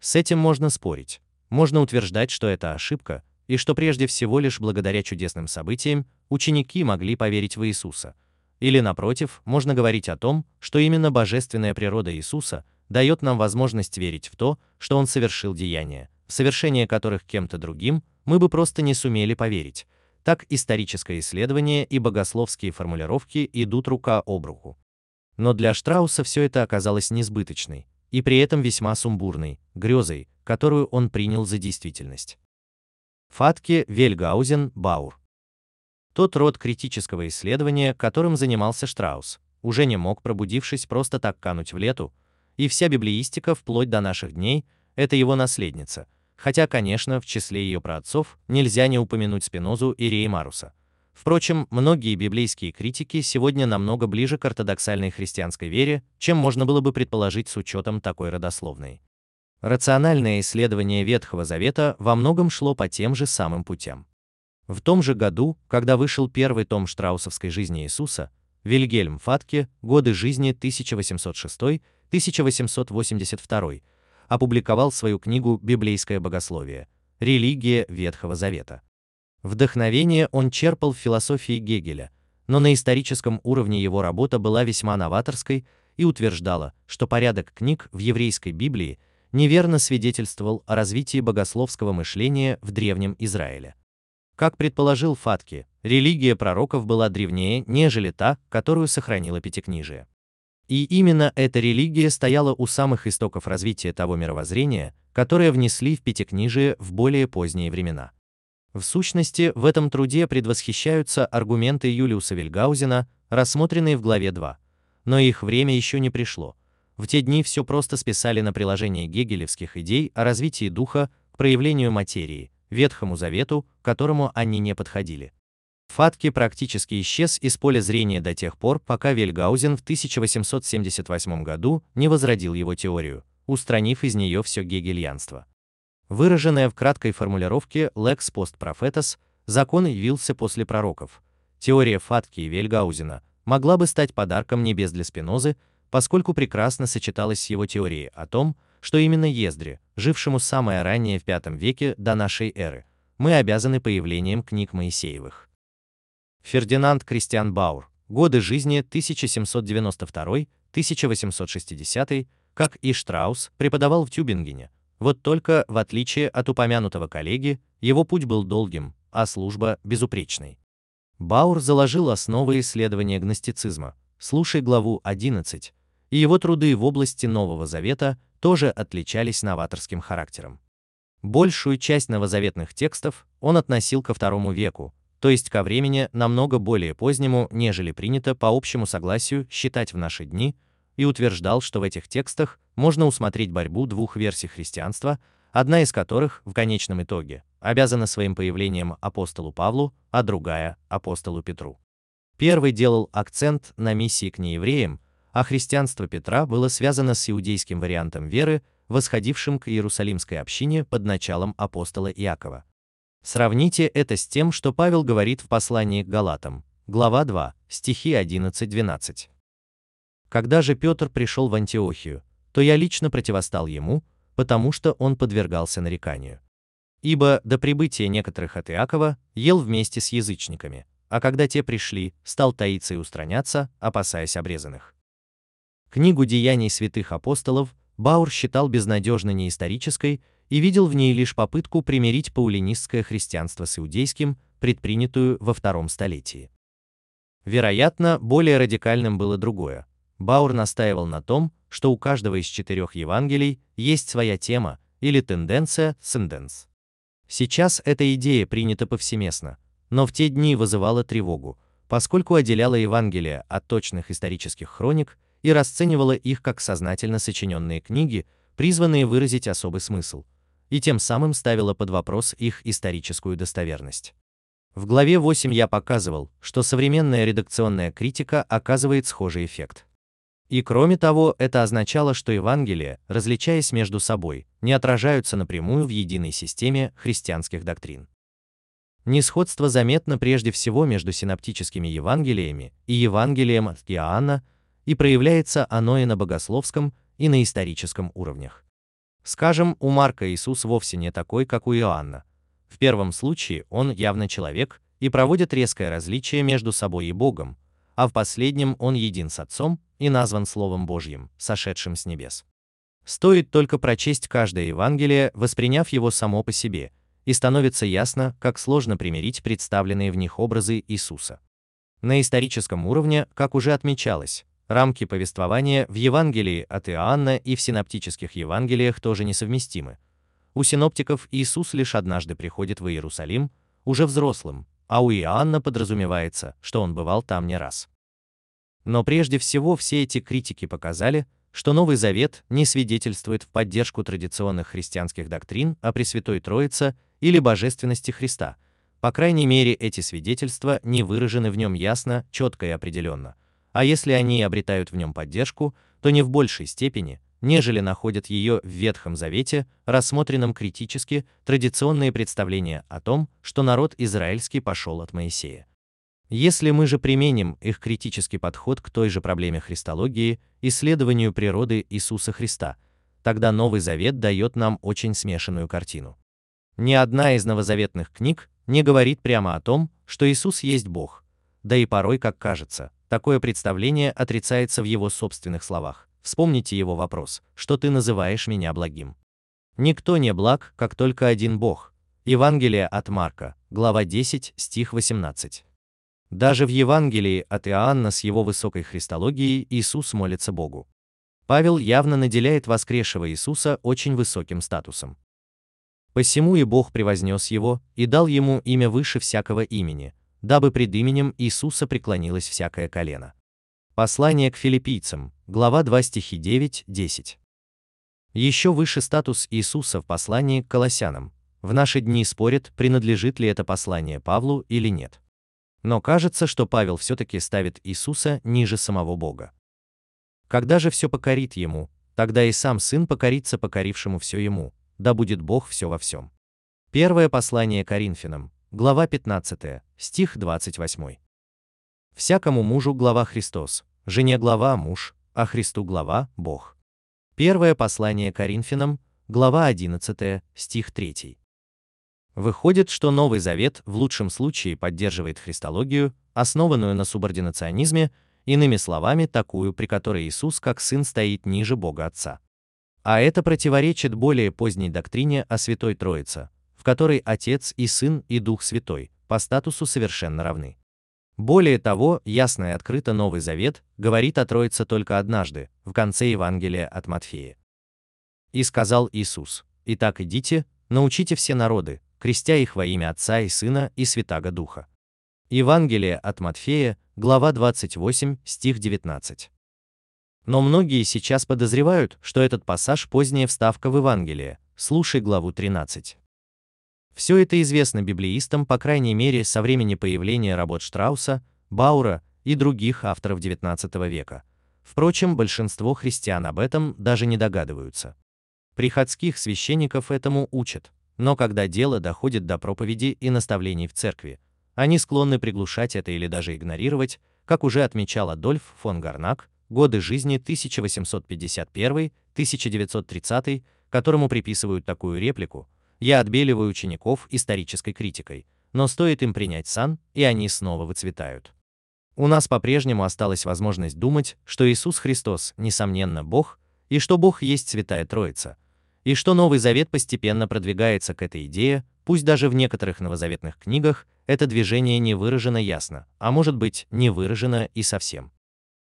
С этим можно спорить. Можно утверждать, что это ошибка, и что прежде всего лишь благодаря чудесным событиям ученики могли поверить в Иисуса. Или напротив, можно говорить о том, что именно божественная природа Иисуса дает нам возможность верить в то, что Он совершил деяния, в совершение которых кем-то другим мы бы просто не сумели поверить. Так историческое исследование и богословские формулировки идут рука об руку. Но для Штрауса все это оказалось несбыточной, и при этом весьма сумбурной, грезой, которую он принял за действительность. Фатке Вельгаузен Баур. Тот род критического исследования, которым занимался Штраус, уже не мог, пробудившись, просто так кануть в лету, и вся библеистика вплоть до наших дней – это его наследница, хотя, конечно, в числе ее праотцов нельзя не упомянуть Спинозу и Реймаруса – Впрочем, многие библейские критики сегодня намного ближе к ортодоксальной христианской вере, чем можно было бы предположить с учетом такой родословной. Рациональное исследование Ветхого Завета во многом шло по тем же самым путям. В том же году, когда вышел первый том штраусовской жизни Иисуса, Вильгельм Фатке «Годы жизни 1806-1882» опубликовал свою книгу «Библейское богословие. Религия Ветхого Завета». Вдохновение он черпал в философии Гегеля, но на историческом уровне его работа была весьма новаторской и утверждала, что порядок книг в еврейской Библии неверно свидетельствовал о развитии богословского мышления в древнем Израиле. Как предположил Фатки, религия пророков была древнее, нежели та, которую сохранила Пятикнижие. И именно эта религия стояла у самых истоков развития того мировоззрения, которое внесли в Пятикнижие в более поздние времена. В сущности, в этом труде предвосхищаются аргументы Юлиуса Вильгаузена, рассмотренные в главе 2. Но их время еще не пришло. В те дни все просто списали на приложение гегелевских идей о развитии духа к проявлению материи, Ветхому Завету, к которому они не подходили. Фатки практически исчез из поля зрения до тех пор, пока Вильгаузен в 1878 году не возродил его теорию, устранив из нее все гегельянство. Выраженная в краткой формулировке «lex post prophetus» закон явился после пророков. Теория Фатки и Вельгаузена могла бы стать подарком небес для Спинозы, поскольку прекрасно сочеталась с его теорией о том, что именно Ездре, жившему самое раннее в V веке до нашей эры, мы обязаны появлением книг Моисеевых. Фердинанд Кристиан Баур, годы жизни 1792-1860, как и Штраус, преподавал в Тюбингене, вот только, в отличие от упомянутого коллеги, его путь был долгим, а служба безупречной. Баур заложил основы исследования гностицизма, слушай главу 11, и его труды в области Нового Завета тоже отличались новаторским характером. Большую часть новозаветных текстов он относил ко второму веку, то есть ко времени намного более позднему, нежели принято по общему согласию считать в наши дни, и утверждал, что в этих текстах можно усмотреть борьбу двух версий христианства, одна из которых в конечном итоге обязана своим появлением апостолу Павлу, а другая апостолу Петру. Первый делал акцент на миссии к неевреям, а христианство Петра было связано с иудейским вариантом веры, восходившим к Иерусалимской общине под началом апостола Иакова. Сравните это с тем, что Павел говорит в послании к Галатам, глава 2, стихи 11-12. Когда же Петр пришел в Антиохию, то я лично противостал ему, потому что он подвергался нареканию. Ибо до прибытия некоторых от Иакова ел вместе с язычниками, а когда те пришли, стал таиться и устраняться, опасаясь обрезанных. Книгу деяний святых апостолов Баур считал безнадежно неисторической и видел в ней лишь попытку примирить паулинистское христианство с иудейским, предпринятую во втором столетии. Вероятно, более радикальным было другое. Баур настаивал на том, что у каждого из четырех Евангелий есть своя тема или тенденция, сенденс. Сейчас эта идея принята повсеместно, но в те дни вызывала тревогу, поскольку отделяла Евангелие от точных исторических хроник и расценивала их как сознательно сочиненные книги, призванные выразить особый смысл, и тем самым ставила под вопрос их историческую достоверность. В главе 8 я показывал, что современная редакционная критика оказывает схожий эффект. И кроме того, это означало, что Евангелия, различаясь между собой, не отражаются напрямую в единой системе христианских доктрин. Несходство заметно прежде всего между синоптическими Евангелиями и Евангелием от Иоанна, и проявляется оно и на богословском, и на историческом уровнях. Скажем, у Марка Иисус вовсе не такой, как у Иоанна. В первом случае он явно человек и проводит резкое различие между собой и Богом, а в последнем он един с Отцом и назван Словом Божьим, сошедшим с небес. Стоит только прочесть каждое Евангелие, восприняв его само по себе, и становится ясно, как сложно примирить представленные в них образы Иисуса. На историческом уровне, как уже отмечалось, Рамки повествования в Евангелии от Иоанна и в синоптических Евангелиях тоже несовместимы. У синоптиков Иисус лишь однажды приходит в Иерусалим, уже взрослым, а у Иоанна подразумевается, что он бывал там не раз. Но прежде всего все эти критики показали, что Новый Завет не свидетельствует в поддержку традиционных христианских доктрин о Пресвятой Троице или божественности Христа. По крайней мере, эти свидетельства не выражены в нем ясно, четко и определенно – а если они обретают в нем поддержку, то не в большей степени, нежели находят ее в Ветхом Завете, рассмотренном критически, традиционные представления о том, что народ израильский пошел от Моисея. Если мы же применим их критический подход к той же проблеме христологии, исследованию природы Иисуса Христа, тогда Новый Завет дает нам очень смешанную картину. Ни одна из новозаветных книг не говорит прямо о том, что Иисус есть Бог, да и порой, как кажется, Такое представление отрицается в его собственных словах. Вспомните его вопрос, что ты называешь меня благим. Никто не благ, как только один Бог. Евангелие от Марка, глава 10, стих 18. Даже в Евангелии от Иоанна с его высокой христологией Иисус молится Богу. Павел явно наделяет воскресшего Иисуса очень высоким статусом. Посему и Бог превознес его и дал ему имя выше всякого имени, дабы пред именем Иисуса преклонилось всякое колено. Послание к филиппийцам, глава 2 стихи 9-10. Еще выше статус Иисуса в послании к колоссянам. В наши дни спорят, принадлежит ли это послание Павлу или нет. Но кажется, что Павел все-таки ставит Иисуса ниже самого Бога. Когда же все покорит ему, тогда и сам Сын покорится покорившему все ему, да будет Бог все во всем. Первое послание Коринфянам, глава 15, стих 28. Всякому мужу глава Христос, жене глава муж, а Христу глава Бог. Первое послание Коринфянам, глава 11, стих 3. Выходит, что Новый Завет в лучшем случае поддерживает христологию, основанную на субординационизме, иными словами, такую, при которой Иисус как Сын стоит ниже Бога Отца. А это противоречит более поздней доктрине о Святой Троице, в которой Отец и Сын и Дух Святой по статусу совершенно равны. Более того, ясно и открыто Новый Завет говорит о Троице только однажды, в конце Евангелия от Матфея. «И сказал Иисус, «Итак идите, научите все народы, крестя их во имя Отца и Сына и Святаго Духа. Евангелие от Матфея, глава 28, стих 19. Но многие сейчас подозревают, что этот пассаж поздняя вставка в Евангелие, слушай главу 13. Все это известно библеистам, по крайней мере, со времени появления работ Штрауса, Баура и других авторов XIX века. Впрочем, большинство христиан об этом даже не догадываются. Приходских священников этому учат, но когда дело доходит до проповеди и наставлений в церкви, они склонны приглушать это или даже игнорировать, как уже отмечал Адольф фон Гарнак, годы жизни 1851-1930, которому приписывают такую реплику, я отбеливаю учеников исторической критикой, но стоит им принять сан, и они снова выцветают. У нас по-прежнему осталась возможность думать, что Иисус Христос, несомненно, Бог, и что Бог есть Святая Троица, и что Новый Завет постепенно продвигается к этой идее, пусть даже в некоторых новозаветных книгах это движение не выражено ясно, а может быть, не выражено и совсем.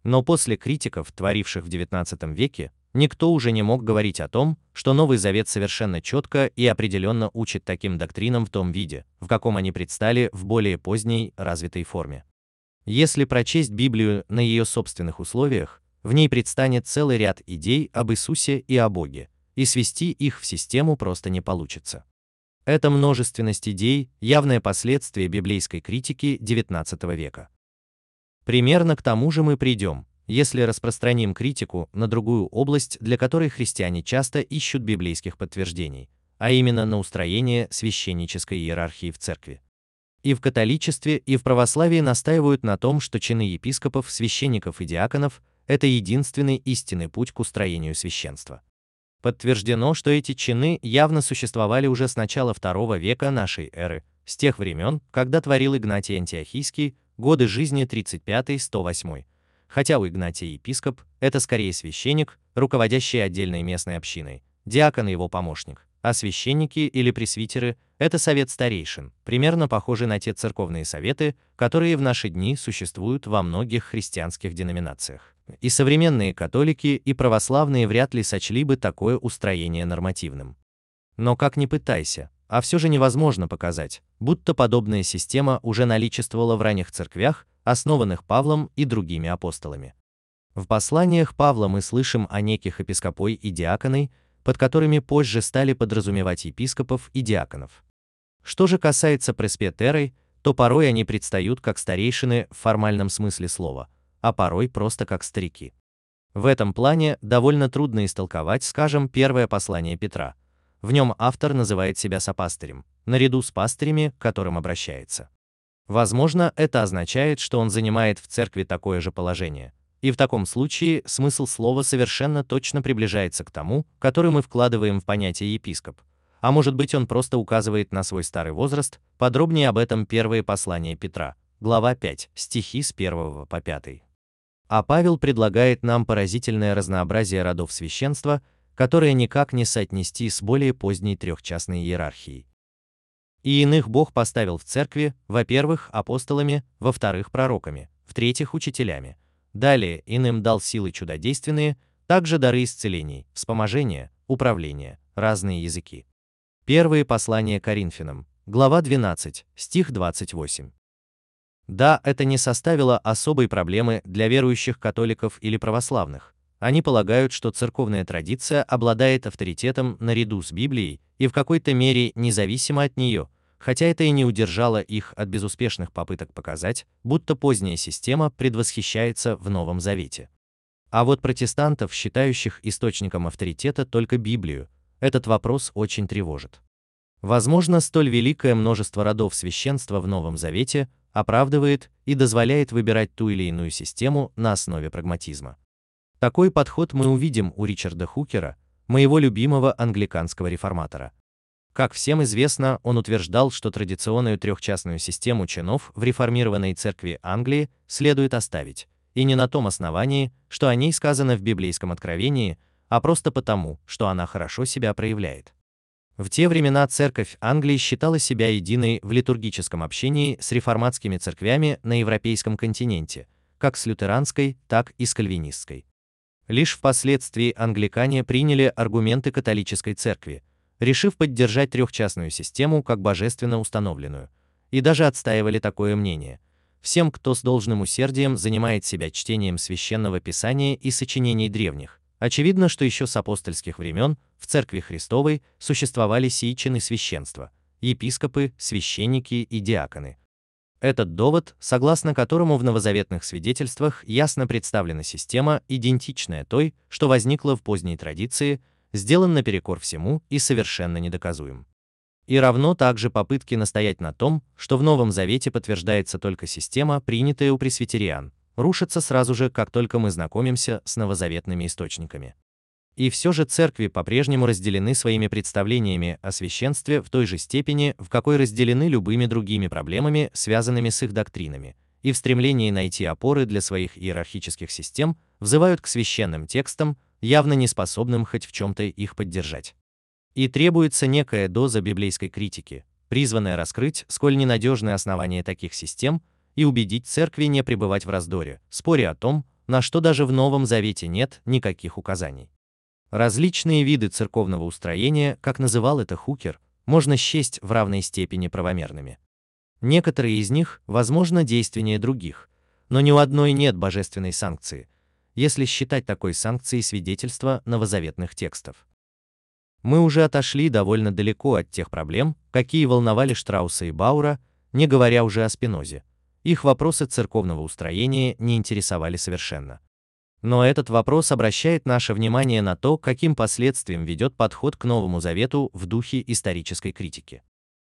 Но после критиков, творивших в XIX веке, никто уже не мог говорить о том, что Новый Завет совершенно четко и определенно учит таким доктринам в том виде, в каком они предстали в более поздней, развитой форме. Если прочесть Библию на ее собственных условиях, в ней предстанет целый ряд идей об Иисусе и о Боге, и свести их в систему просто не получится. Эта множественность идей – явное последствие библейской критики XIX века. Примерно к тому же мы придем, если распространим критику на другую область, для которой христиане часто ищут библейских подтверждений, а именно на устроение священнической иерархии в церкви. И в католичестве, и в православии настаивают на том, что чины епископов, священников и диаконов – это единственный истинный путь к устроению священства. Подтверждено, что эти чины явно существовали уже с начала II века нашей эры, с тех времен, когда творил Игнатий Антиохийский, годы жизни 35-108. Хотя у Игнатия епископ – это скорее священник, руководящий отдельной местной общиной, диакон и его помощник, а священники или пресвитеры – это совет старейшин, примерно похожий на те церковные советы, которые в наши дни существуют во многих христианских деноминациях. И современные католики и православные вряд ли сочли бы такое устроение нормативным. Но как ни пытайся, а все же невозможно показать, будто подобная система уже наличествовала в ранних церквях, основанных Павлом и другими апостолами. В посланиях Павла мы слышим о неких епископой и диаконой, под которыми позже стали подразумевать епископов и диаконов. Что же касается пресбитерой, то порой они предстают как старейшины в формальном смысле слова – а порой просто как старики. В этом плане довольно трудно истолковать, скажем, первое послание Петра. В нем автор называет себя сопастырем, наряду с пастырями, к которым обращается. Возможно, это означает, что он занимает в церкви такое же положение, и в таком случае смысл слова совершенно точно приближается к тому, который мы вкладываем в понятие епископ. А может быть он просто указывает на свой старый возраст, подробнее об этом первое послание Петра, глава 5, стихи с 1 по 5. А Павел предлагает нам поразительное разнообразие родов священства, которое никак не соотнести с более поздней трехчастной иерархией. И иных Бог поставил в церкви, во-первых, апостолами, во-вторых, пророками, в-третьих, учителями. Далее иным дал силы чудодейственные, также дары исцелений, вспоможения, управления, разные языки. Первые послания Коринфянам, глава 12, стих 28. Да, это не составило особой проблемы для верующих католиков или православных. Они полагают, что церковная традиция обладает авторитетом наряду с Библией и в какой-то мере независимо от нее, хотя это и не удержало их от безуспешных попыток показать, будто поздняя система предвосхищается в Новом Завете. А вот протестантов, считающих источником авторитета только Библию, этот вопрос очень тревожит. Возможно, столь великое множество родов священства в Новом Завете оправдывает и дозволяет выбирать ту или иную систему на основе прагматизма. Такой подход мы увидим у Ричарда Хукера, моего любимого англиканского реформатора. Как всем известно, он утверждал, что традиционную трехчастную систему чинов в реформированной церкви Англии следует оставить, и не на том основании, что о ней сказано в библейском откровении, а просто потому, что она хорошо себя проявляет. В те времена церковь Англии считала себя единой в литургическом общении с реформатскими церквями на европейском континенте, как с лютеранской, так и с кальвинистской. Лишь впоследствии англикане приняли аргументы католической церкви, решив поддержать трехчастную систему как божественно установленную, и даже отстаивали такое мнение. Всем, кто с должным усердием занимает себя чтением священного писания и сочинений древних, очевидно, что еще с апостольских времен в Церкви Христовой существовали сии священства, епископы, священники и диаконы. Этот довод, согласно которому в новозаветных свидетельствах ясно представлена система, идентичная той, что возникла в поздней традиции, сделан наперекор всему и совершенно недоказуем. И равно также попытки настоять на том, что в Новом Завете подтверждается только система, принятая у пресвитериан, рушатся сразу же, как только мы знакомимся с новозаветными источниками. И все же церкви по-прежнему разделены своими представлениями о священстве в той же степени, в какой разделены любыми другими проблемами, связанными с их доктринами, и в стремлении найти опоры для своих иерархических систем взывают к священным текстам, явно не способным хоть в чем-то их поддержать. И требуется некая доза библейской критики, призванная раскрыть, сколь ненадежны основания таких систем, и убедить церкви не пребывать в раздоре, споре о том, на что даже в Новом Завете нет никаких указаний. Различные виды церковного устроения, как называл это Хукер, можно счесть в равной степени правомерными. Некоторые из них, возможно, действеннее других, но ни у одной нет божественной санкции, если считать такой санкцией свидетельства новозаветных текстов. Мы уже отошли довольно далеко от тех проблем, какие волновали Штрауса и Баура, не говоря уже о Спинозе. Их вопросы церковного устроения не интересовали совершенно. Но этот вопрос обращает наше внимание на то, каким последствиям ведет подход к Новому Завету в духе исторической критики.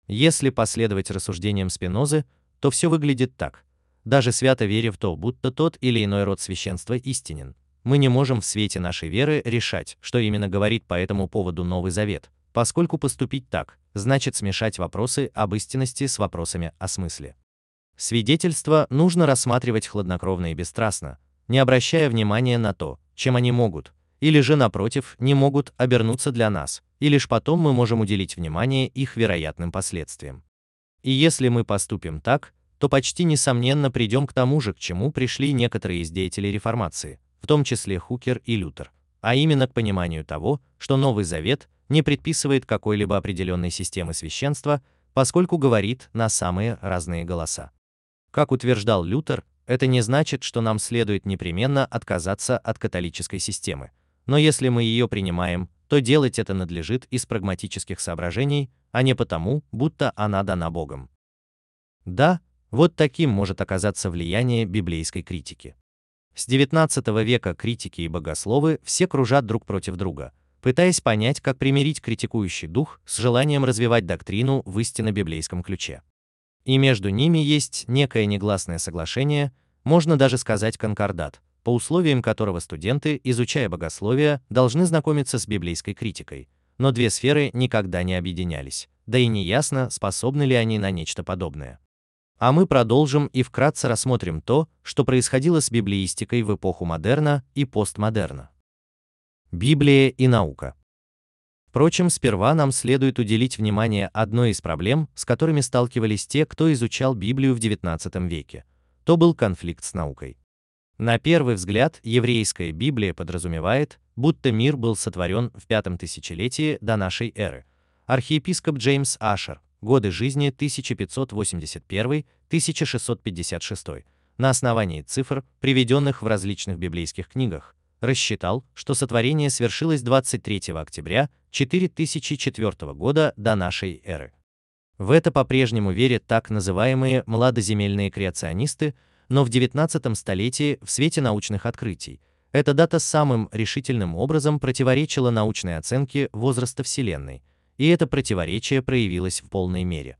Если последовать рассуждениям Спинозы, то все выглядит так. Даже свято веря в то, будто тот или иной род священства истинен, мы не можем в свете нашей веры решать, что именно говорит по этому поводу Новый Завет, поскольку поступить так значит смешать вопросы об истинности с вопросами о смысле. Свидетельства нужно рассматривать хладнокровно и бесстрастно, не обращая внимания на то, чем они могут, или же, напротив, не могут обернуться для нас, и лишь потом мы можем уделить внимание их вероятным последствиям. И если мы поступим так, то почти несомненно придем к тому же, к чему пришли некоторые из деятелей реформации, в том числе Хукер и Лютер, а именно к пониманию того, что Новый Завет не предписывает какой-либо определенной системы священства, поскольку говорит на самые разные голоса. Как утверждал Лютер, это не значит, что нам следует непременно отказаться от католической системы. Но если мы ее принимаем, то делать это надлежит из прагматических соображений, а не потому, будто она дана Богом. Да, вот таким может оказаться влияние библейской критики. С XIX века критики и богословы все кружат друг против друга, пытаясь понять, как примирить критикующий дух с желанием развивать доктрину в истинно библейском ключе. И между ними есть некое негласное соглашение, можно даже сказать конкордат, по условиям которого студенты, изучая богословие, должны знакомиться с библейской критикой. Но две сферы никогда не объединялись, да и неясно, способны ли они на нечто подобное. А мы продолжим и вкратце рассмотрим то, что происходило с библеистикой в эпоху модерна и постмодерна. Библия и наука. Впрочем, сперва нам следует уделить внимание одной из проблем, с которыми сталкивались те, кто изучал Библию в XIX веке то был конфликт с наукой. На первый взгляд, еврейская Библия подразумевает, будто мир был сотворен в пятом тысячелетии до нашей эры. Архиепископ Джеймс Ашер, годы жизни 1581-1656, на основании цифр, приведенных в различных библейских книгах, рассчитал, что сотворение свершилось 23 октября 4004 года до нашей эры. В это по-прежнему верят так называемые младоземельные креационисты, но в 19 столетии в свете научных открытий. Эта дата самым решительным образом противоречила научной оценке возраста Вселенной, и это противоречие проявилось в полной мере.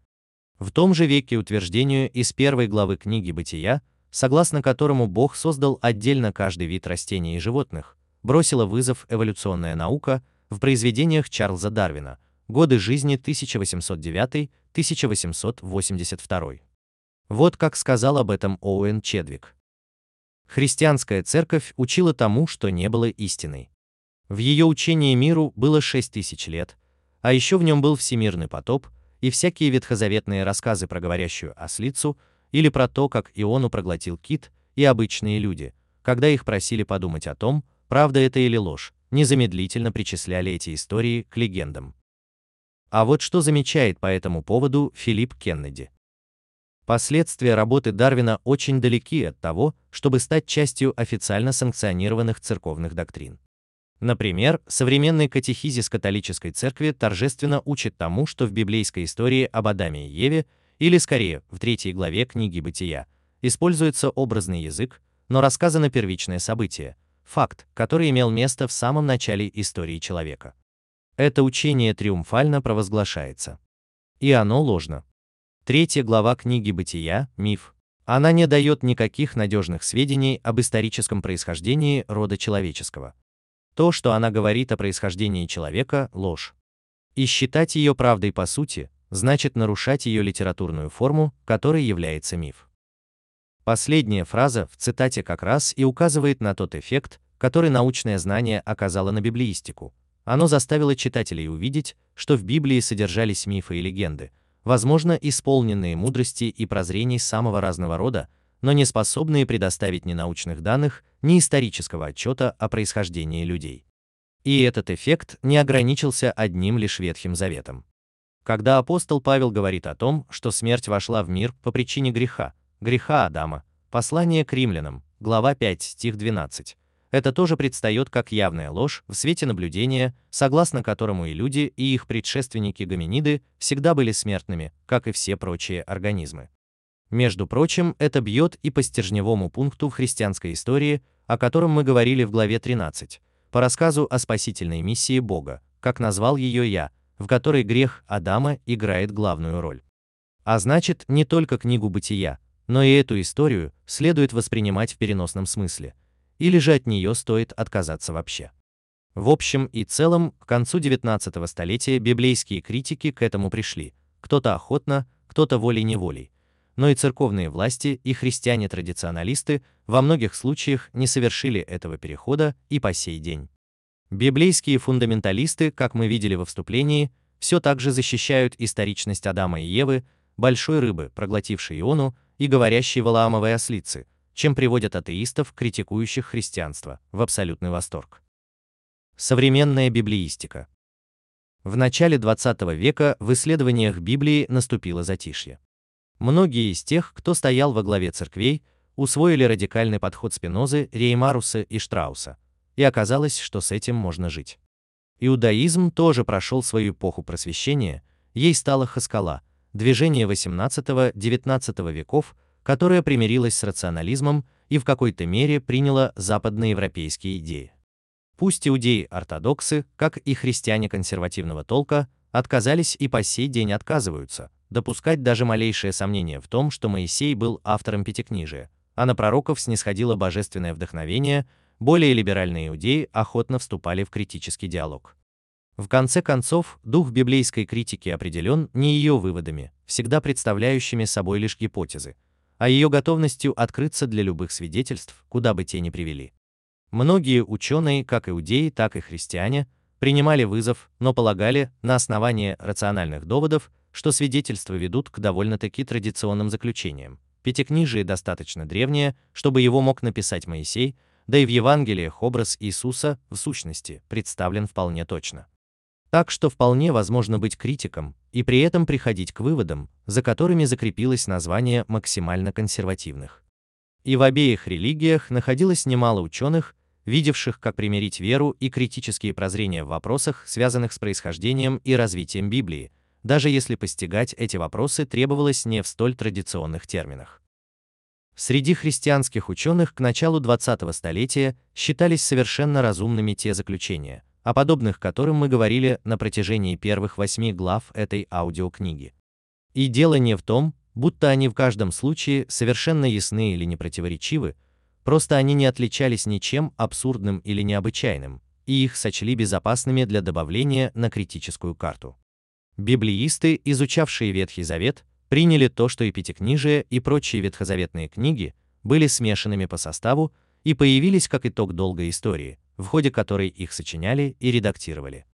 В том же веке утверждению из первой главы книги «Бытия», согласно которому Бог создал отдельно каждый вид растений и животных, бросила вызов эволюционная наука в произведениях Чарльза Дарвина – годы жизни 1809-1882. Вот как сказал об этом Оуэн Чедвик. Христианская церковь учила тому, что не было истиной. В ее учении миру было 6 тысяч лет, а еще в нем был всемирный потоп и всякие ветхозаветные рассказы про говорящую ослицу или про то, как Иону проглотил кит, и обычные люди, когда их просили подумать о том, правда это или ложь, незамедлительно причисляли эти истории к легендам. А вот что замечает по этому поводу Филипп Кеннеди. Последствия работы Дарвина очень далеки от того, чтобы стать частью официально санкционированных церковных доктрин. Например, современный катехизис католической церкви торжественно учит тому, что в библейской истории об Адаме и Еве, или скорее, в третьей главе книги Бытия, используется образный язык, но рассказано первичное событие, факт, который имел место в самом начале истории человека. Это учение триумфально провозглашается. И оно ложно. Третья глава книги Бытия – миф. Она не дает никаких надежных сведений об историческом происхождении рода человеческого. То, что она говорит о происхождении человека – ложь. И считать ее правдой по сути, значит нарушать ее литературную форму, которой является миф. Последняя фраза в цитате как раз и указывает на тот эффект, который научное знание оказало на библеистику. Оно заставило читателей увидеть, что в Библии содержались мифы и легенды, возможно, исполненные мудрости и прозрений самого разного рода, но не способные предоставить ни научных данных, ни исторического отчета о происхождении людей. И этот эффект не ограничился одним лишь Ветхим Заветом. Когда апостол Павел говорит о том, что смерть вошла в мир по причине греха, греха Адама, послание к римлянам, глава 5, стих 12, это тоже предстает как явная ложь в свете наблюдения, согласно которому и люди, и их предшественники гоминиды всегда были смертными, как и все прочие организмы. Между прочим, это бьет и по стержневому пункту в христианской истории, о котором мы говорили в главе 13, по рассказу о спасительной миссии Бога, как назвал ее я, в которой грех Адама играет главную роль. А значит, не только книгу Бытия, но и эту историю следует воспринимать в переносном смысле, или же от нее стоит отказаться вообще. В общем и целом, к концу 19 столетия библейские критики к этому пришли, кто-то охотно, кто-то волей-неволей, но и церковные власти и христиане-традиционалисты во многих случаях не совершили этого перехода и по сей день. Библейские фундаменталисты, как мы видели во вступлении, все так же защищают историчность Адама и Евы, большой рыбы, проглотившей Иону, и говорящей Валаамовой ослицы, чем приводят атеистов, критикующих христианство, в абсолютный восторг. Современная библеистика. В начале 20 века в исследованиях Библии наступило затишье. Многие из тех, кто стоял во главе церквей, усвоили радикальный подход Спинозы, Реймаруса и Штрауса, и оказалось, что с этим можно жить. Иудаизм тоже прошел свою эпоху просвещения, ей стала Хаскала, движение 18-19 веков, которая примирилась с рационализмом и в какой-то мере приняла западноевропейские идеи. Пусть иудеи-ортодоксы, как и христиане консервативного толка, отказались и по сей день отказываются допускать даже малейшее сомнение в том, что Моисей был автором Пятикнижия, а на пророков снисходило божественное вдохновение, более либеральные иудеи охотно вступали в критический диалог. В конце концов, дух библейской критики определен не ее выводами, всегда представляющими собой лишь гипотезы, а ее готовностью открыться для любых свидетельств, куда бы те ни привели. Многие ученые, как иудеи, так и христиане, принимали вызов, но полагали, на основании рациональных доводов, что свидетельства ведут к довольно-таки традиционным заключениям. Пятикнижие достаточно древнее, чтобы его мог написать Моисей, да и в Евангелиях образ Иисуса, в сущности, представлен вполне точно. Так что вполне возможно быть критиком и при этом приходить к выводам, за которыми закрепилось название максимально консервативных. И в обеих религиях находилось немало ученых, видевших, как примирить веру и критические прозрения в вопросах, связанных с происхождением и развитием Библии, даже если постигать эти вопросы требовалось не в столь традиционных терминах. Среди христианских ученых к началу 20-го столетия считались совершенно разумными те заключения, о подобных которым мы говорили на протяжении первых восьми глав этой аудиокниги. И дело не в том, будто они в каждом случае совершенно ясны или непротиворечивы, просто они не отличались ничем абсурдным или необычайным, и их сочли безопасными для добавления на критическую карту. Библеисты, изучавшие Ветхий Завет, приняли то, что и Пятикнижие, и прочие ветхозаветные книги были смешанными по составу и появились как итог долгой истории, в ходе которой их сочиняли и редактировали.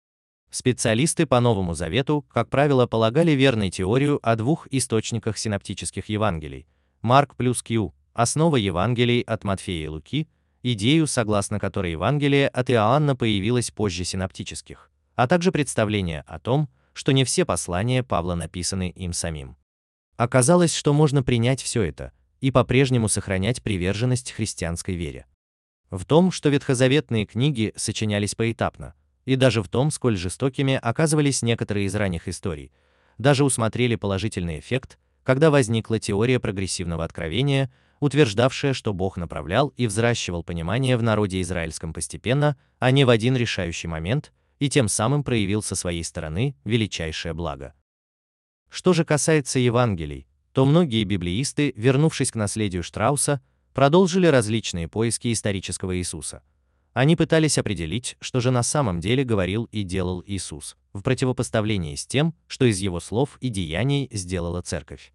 Специалисты по Новому Завету, как правило, полагали верной теорию о двух источниках синоптических Евангелий – Марк плюс Q, основа Евангелий от Матфея и Луки, идею, согласно которой Евангелие от Иоанна появилось позже синоптических, а также представление о том, что не все послания Павла написаны им самим. Оказалось, что можно принять все это и по-прежнему сохранять приверженность христианской вере. В том, что ветхозаветные книги сочинялись поэтапно, и даже в том, сколь жестокими оказывались некоторые из ранних историй, даже усмотрели положительный эффект, когда возникла теория прогрессивного откровения, утверждавшая, что Бог направлял и взращивал понимание в народе израильском постепенно, а не в один решающий момент, и тем самым проявил со своей стороны величайшее благо. Что же касается Евангелий, то многие библеисты, вернувшись к наследию Штрауса, продолжили различные поиски исторического Иисуса. Они пытались определить, что же на самом деле говорил и делал Иисус, в противопоставлении с тем, что из его слов и деяний сделала церковь.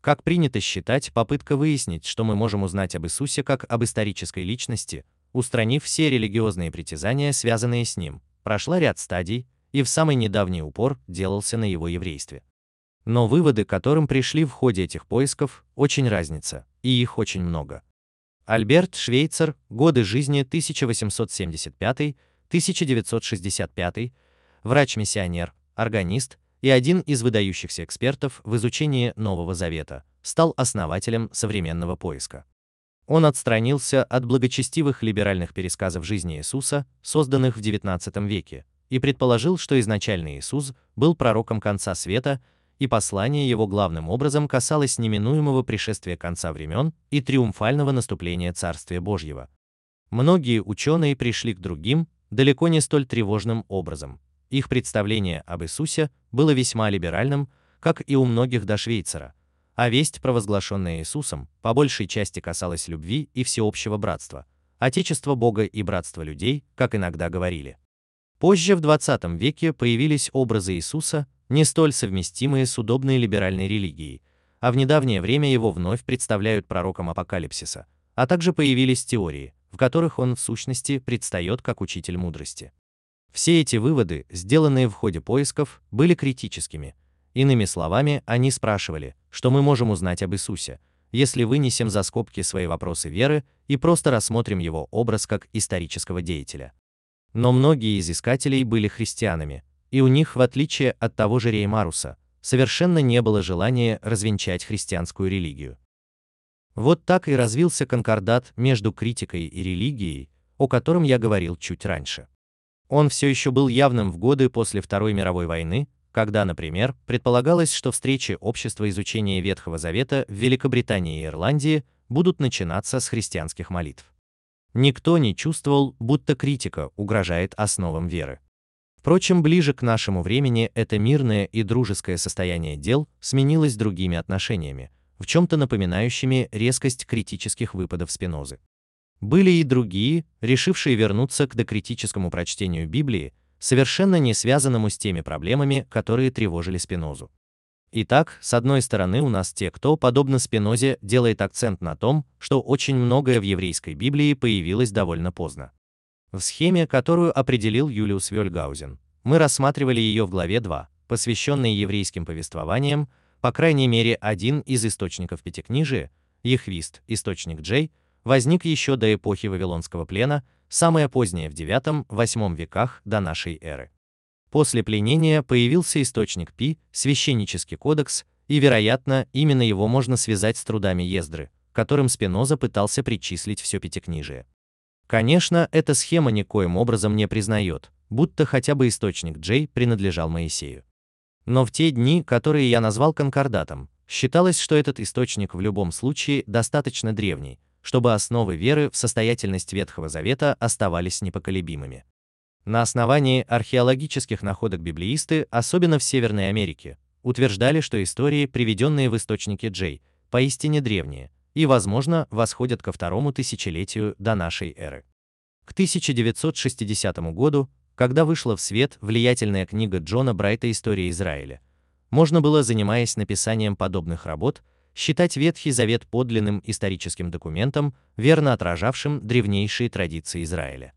Как принято считать, попытка выяснить, что мы можем узнать об Иисусе как об исторической личности, устранив все религиозные притязания, связанные с ним, прошла ряд стадий, и в самый недавний упор делался на его еврействе. Но выводы, к которым пришли в ходе этих поисков, очень разница, и их очень много. Альберт Швейцер, годы жизни 1875-1965, врач-миссионер, органист и один из выдающихся экспертов в изучении Нового Завета, стал основателем современного поиска. Он отстранился от благочестивых либеральных пересказов жизни Иисуса, созданных в XIX веке, и предположил, что изначальный Иисус был пророком конца света и послание его главным образом касалось неминуемого пришествия конца времен и триумфального наступления Царствия Божьего. Многие ученые пришли к другим, далеко не столь тревожным образом. Их представление об Иисусе было весьма либеральным, как и у многих до Швейцара, а весть, провозглашенная Иисусом, по большей части касалась любви и всеобщего братства, отечества Бога и братства людей, как иногда говорили. Позже в 20 веке появились образы Иисуса, не столь совместимые с удобной либеральной религией, а в недавнее время его вновь представляют пророком апокалипсиса, а также появились теории, в которых он в сущности предстает как учитель мудрости. Все эти выводы, сделанные в ходе поисков, были критическими. Иными словами, они спрашивали, что мы можем узнать об Иисусе, если вынесем за скобки свои вопросы веры и просто рассмотрим его образ как исторического деятеля. Но многие из искателей были христианами, и у них, в отличие от того же Реймаруса, совершенно не было желания развенчать христианскую религию. Вот так и развился конкордат между критикой и религией, о котором я говорил чуть раньше. Он все еще был явным в годы после Второй мировой войны, когда, например, предполагалось, что встречи общества изучения Ветхого Завета в Великобритании и Ирландии будут начинаться с христианских молитв. Никто не чувствовал, будто критика угрожает основам веры. Впрочем, ближе к нашему времени это мирное и дружеское состояние дел сменилось другими отношениями, в чем-то напоминающими резкость критических выпадов Спинозы. Были и другие, решившие вернуться к докритическому прочтению Библии, совершенно не связанному с теми проблемами, которые тревожили Спинозу. Итак, с одной стороны у нас те, кто, подобно Спинозе, делает акцент на том, что очень многое в еврейской Библии появилось довольно поздно. В схеме, которую определил Юлиус Вельгаузен, мы рассматривали ее в главе 2, посвященной еврейским повествованиям, по крайней мере один из источников Пятикнижия, Ехвист, источник Джей, возник еще до эпохи Вавилонского плена, самое позднее в IX-VIII веках до нашей эры. После пленения появился источник Пи, священнический кодекс, и, вероятно, именно его можно связать с трудами Ездры, которым Спиноза пытался причислить все Пятикнижие. Конечно, эта схема никоим образом не признает, будто хотя бы источник Джей принадлежал Моисею. Но в те дни, которые я назвал конкордатом, считалось, что этот источник в любом случае достаточно древний, чтобы основы веры в состоятельность Ветхого Завета оставались непоколебимыми. На основании археологических находок библеисты, особенно в Северной Америке, утверждали, что истории, приведенные в источнике Джей, поистине древние, и, возможно, восходят ко второму тысячелетию до нашей эры. К 1960 году, когда вышла в свет влиятельная книга Джона Брайта «История Израиля», можно было, занимаясь написанием подобных работ, считать Ветхий Завет подлинным историческим документом, верно отражавшим древнейшие традиции Израиля.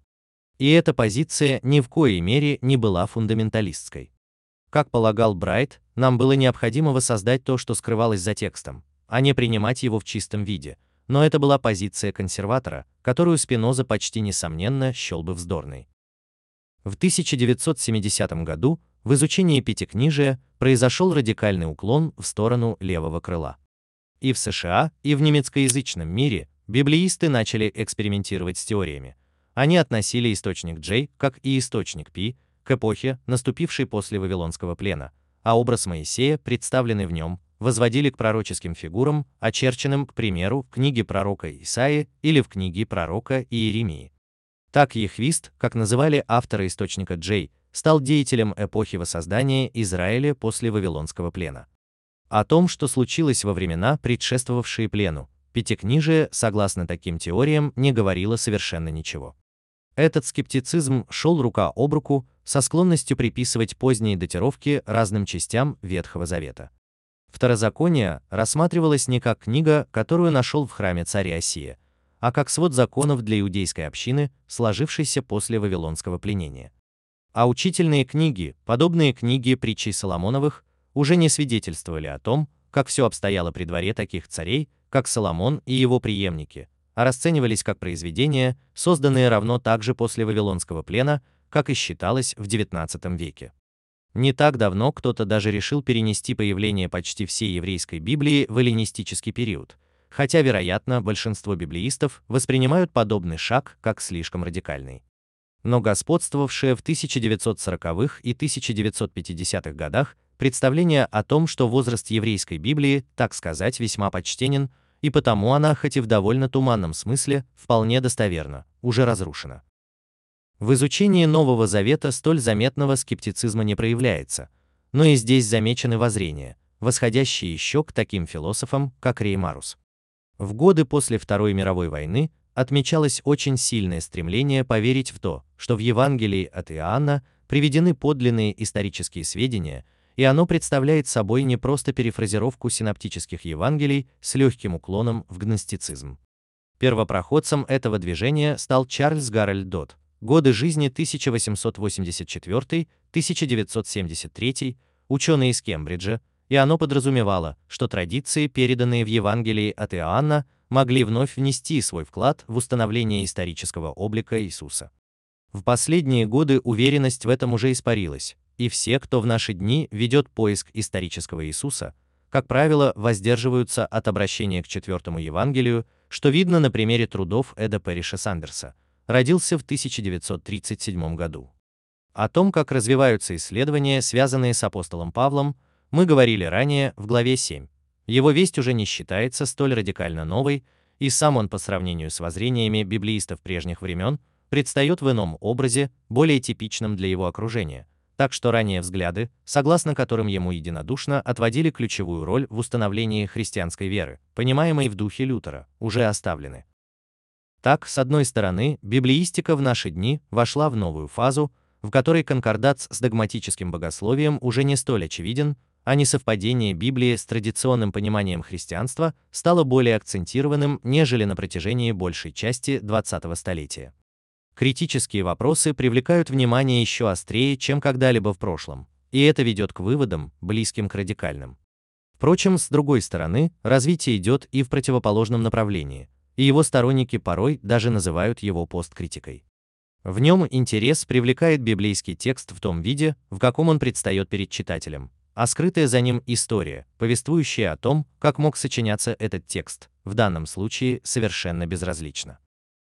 И эта позиция ни в коей мере не была фундаменталистской. Как полагал Брайт, нам было необходимо воссоздать то, что скрывалось за текстом, а не принимать его в чистом виде, но это была позиция консерватора, которую Спиноза почти несомненно счел бы вздорной. В 1970 году в изучении Пятикнижия произошел радикальный уклон в сторону левого крыла. И в США, и в немецкоязычном мире библеисты начали экспериментировать с теориями. Они относили источник J, как и источник P, к эпохе, наступившей после Вавилонского плена, а образ Моисея, представленный в нем, возводили к пророческим фигурам, очерченным, к примеру, в книге пророка Исаии или в книге пророка Иеремии. Так Ехвист, как называли автора источника Джей, стал деятелем эпохи воссоздания Израиля после Вавилонского плена. О том, что случилось во времена, предшествовавшие плену, Пятикнижие, согласно таким теориям, не говорило совершенно ничего. Этот скептицизм шел рука об руку со склонностью приписывать поздние датировки разным частям Ветхого Завета. Второзаконие рассматривалось не как книга, которую нашел в храме царя Осия, а как свод законов для иудейской общины, сложившейся после Вавилонского пленения. А учительные книги, подобные книге притчей Соломоновых, уже не свидетельствовали о том, как все обстояло при дворе таких царей, как Соломон и его преемники, а расценивались как произведения, созданные равно также после Вавилонского плена, как и считалось в XIX веке. Не так давно кто-то даже решил перенести появление почти всей еврейской Библии в эллинистический период, хотя, вероятно, большинство библеистов воспринимают подобный шаг как слишком радикальный но господствовавшее в 1940-х и 1950-х годах представление о том, что возраст еврейской Библии, так сказать, весьма почтенен, и потому она, хоть и в довольно туманном смысле, вполне достоверна, уже разрушена. В изучении Нового Завета столь заметного скептицизма не проявляется, но и здесь замечены воззрения, восходящие еще к таким философам, как Реймарус. В годы после Второй мировой войны отмечалось очень сильное стремление поверить в то, что в Евангелии от Иоанна приведены подлинные исторические сведения, и оно представляет собой не просто перефразировку синоптических Евангелий с легким уклоном в гностицизм. Первопроходцем этого движения стал Чарльз Гарольд Дот, годы жизни 1884-1973, ученый из Кембриджа, и оно подразумевало, что традиции, переданные в Евангелии от Иоанна, могли вновь внести свой вклад в установление исторического облика Иисуса. В последние годы уверенность в этом уже испарилась, и все, кто в наши дни ведет поиск исторического Иисуса, как правило, воздерживаются от обращения к четвертому Евангелию, что видно на примере трудов Эда Перриша Сандерса, родился в 1937 году. О том, как развиваются исследования, связанные с апостолом Павлом, мы говорили ранее в главе 7. Его весть уже не считается столь радикально новой, и сам он по сравнению с воззрениями библеистов прежних времен предстает в ином образе, более типичном для его окружения, так что ранее взгляды, согласно которым ему единодушно отводили ключевую роль в установлении христианской веры, понимаемой в духе Лютера, уже оставлены. Так, с одной стороны, библеистика в наши дни вошла в новую фазу, в которой конкордат с догматическим богословием уже не столь очевиден, а несовпадение Библии с традиционным пониманием христианства стало более акцентированным, нежели на протяжении большей части 20-го столетия. Критические вопросы привлекают внимание еще острее, чем когда-либо в прошлом, и это ведет к выводам, близким к радикальным. Впрочем, с другой стороны, развитие идет и в противоположном направлении, и его сторонники порой даже называют его посткритикой. В нем интерес привлекает библейский текст в том виде, в каком он предстает перед читателем, а скрытая за ним история, повествующая о том, как мог сочиняться этот текст, в данном случае совершенно безразлична.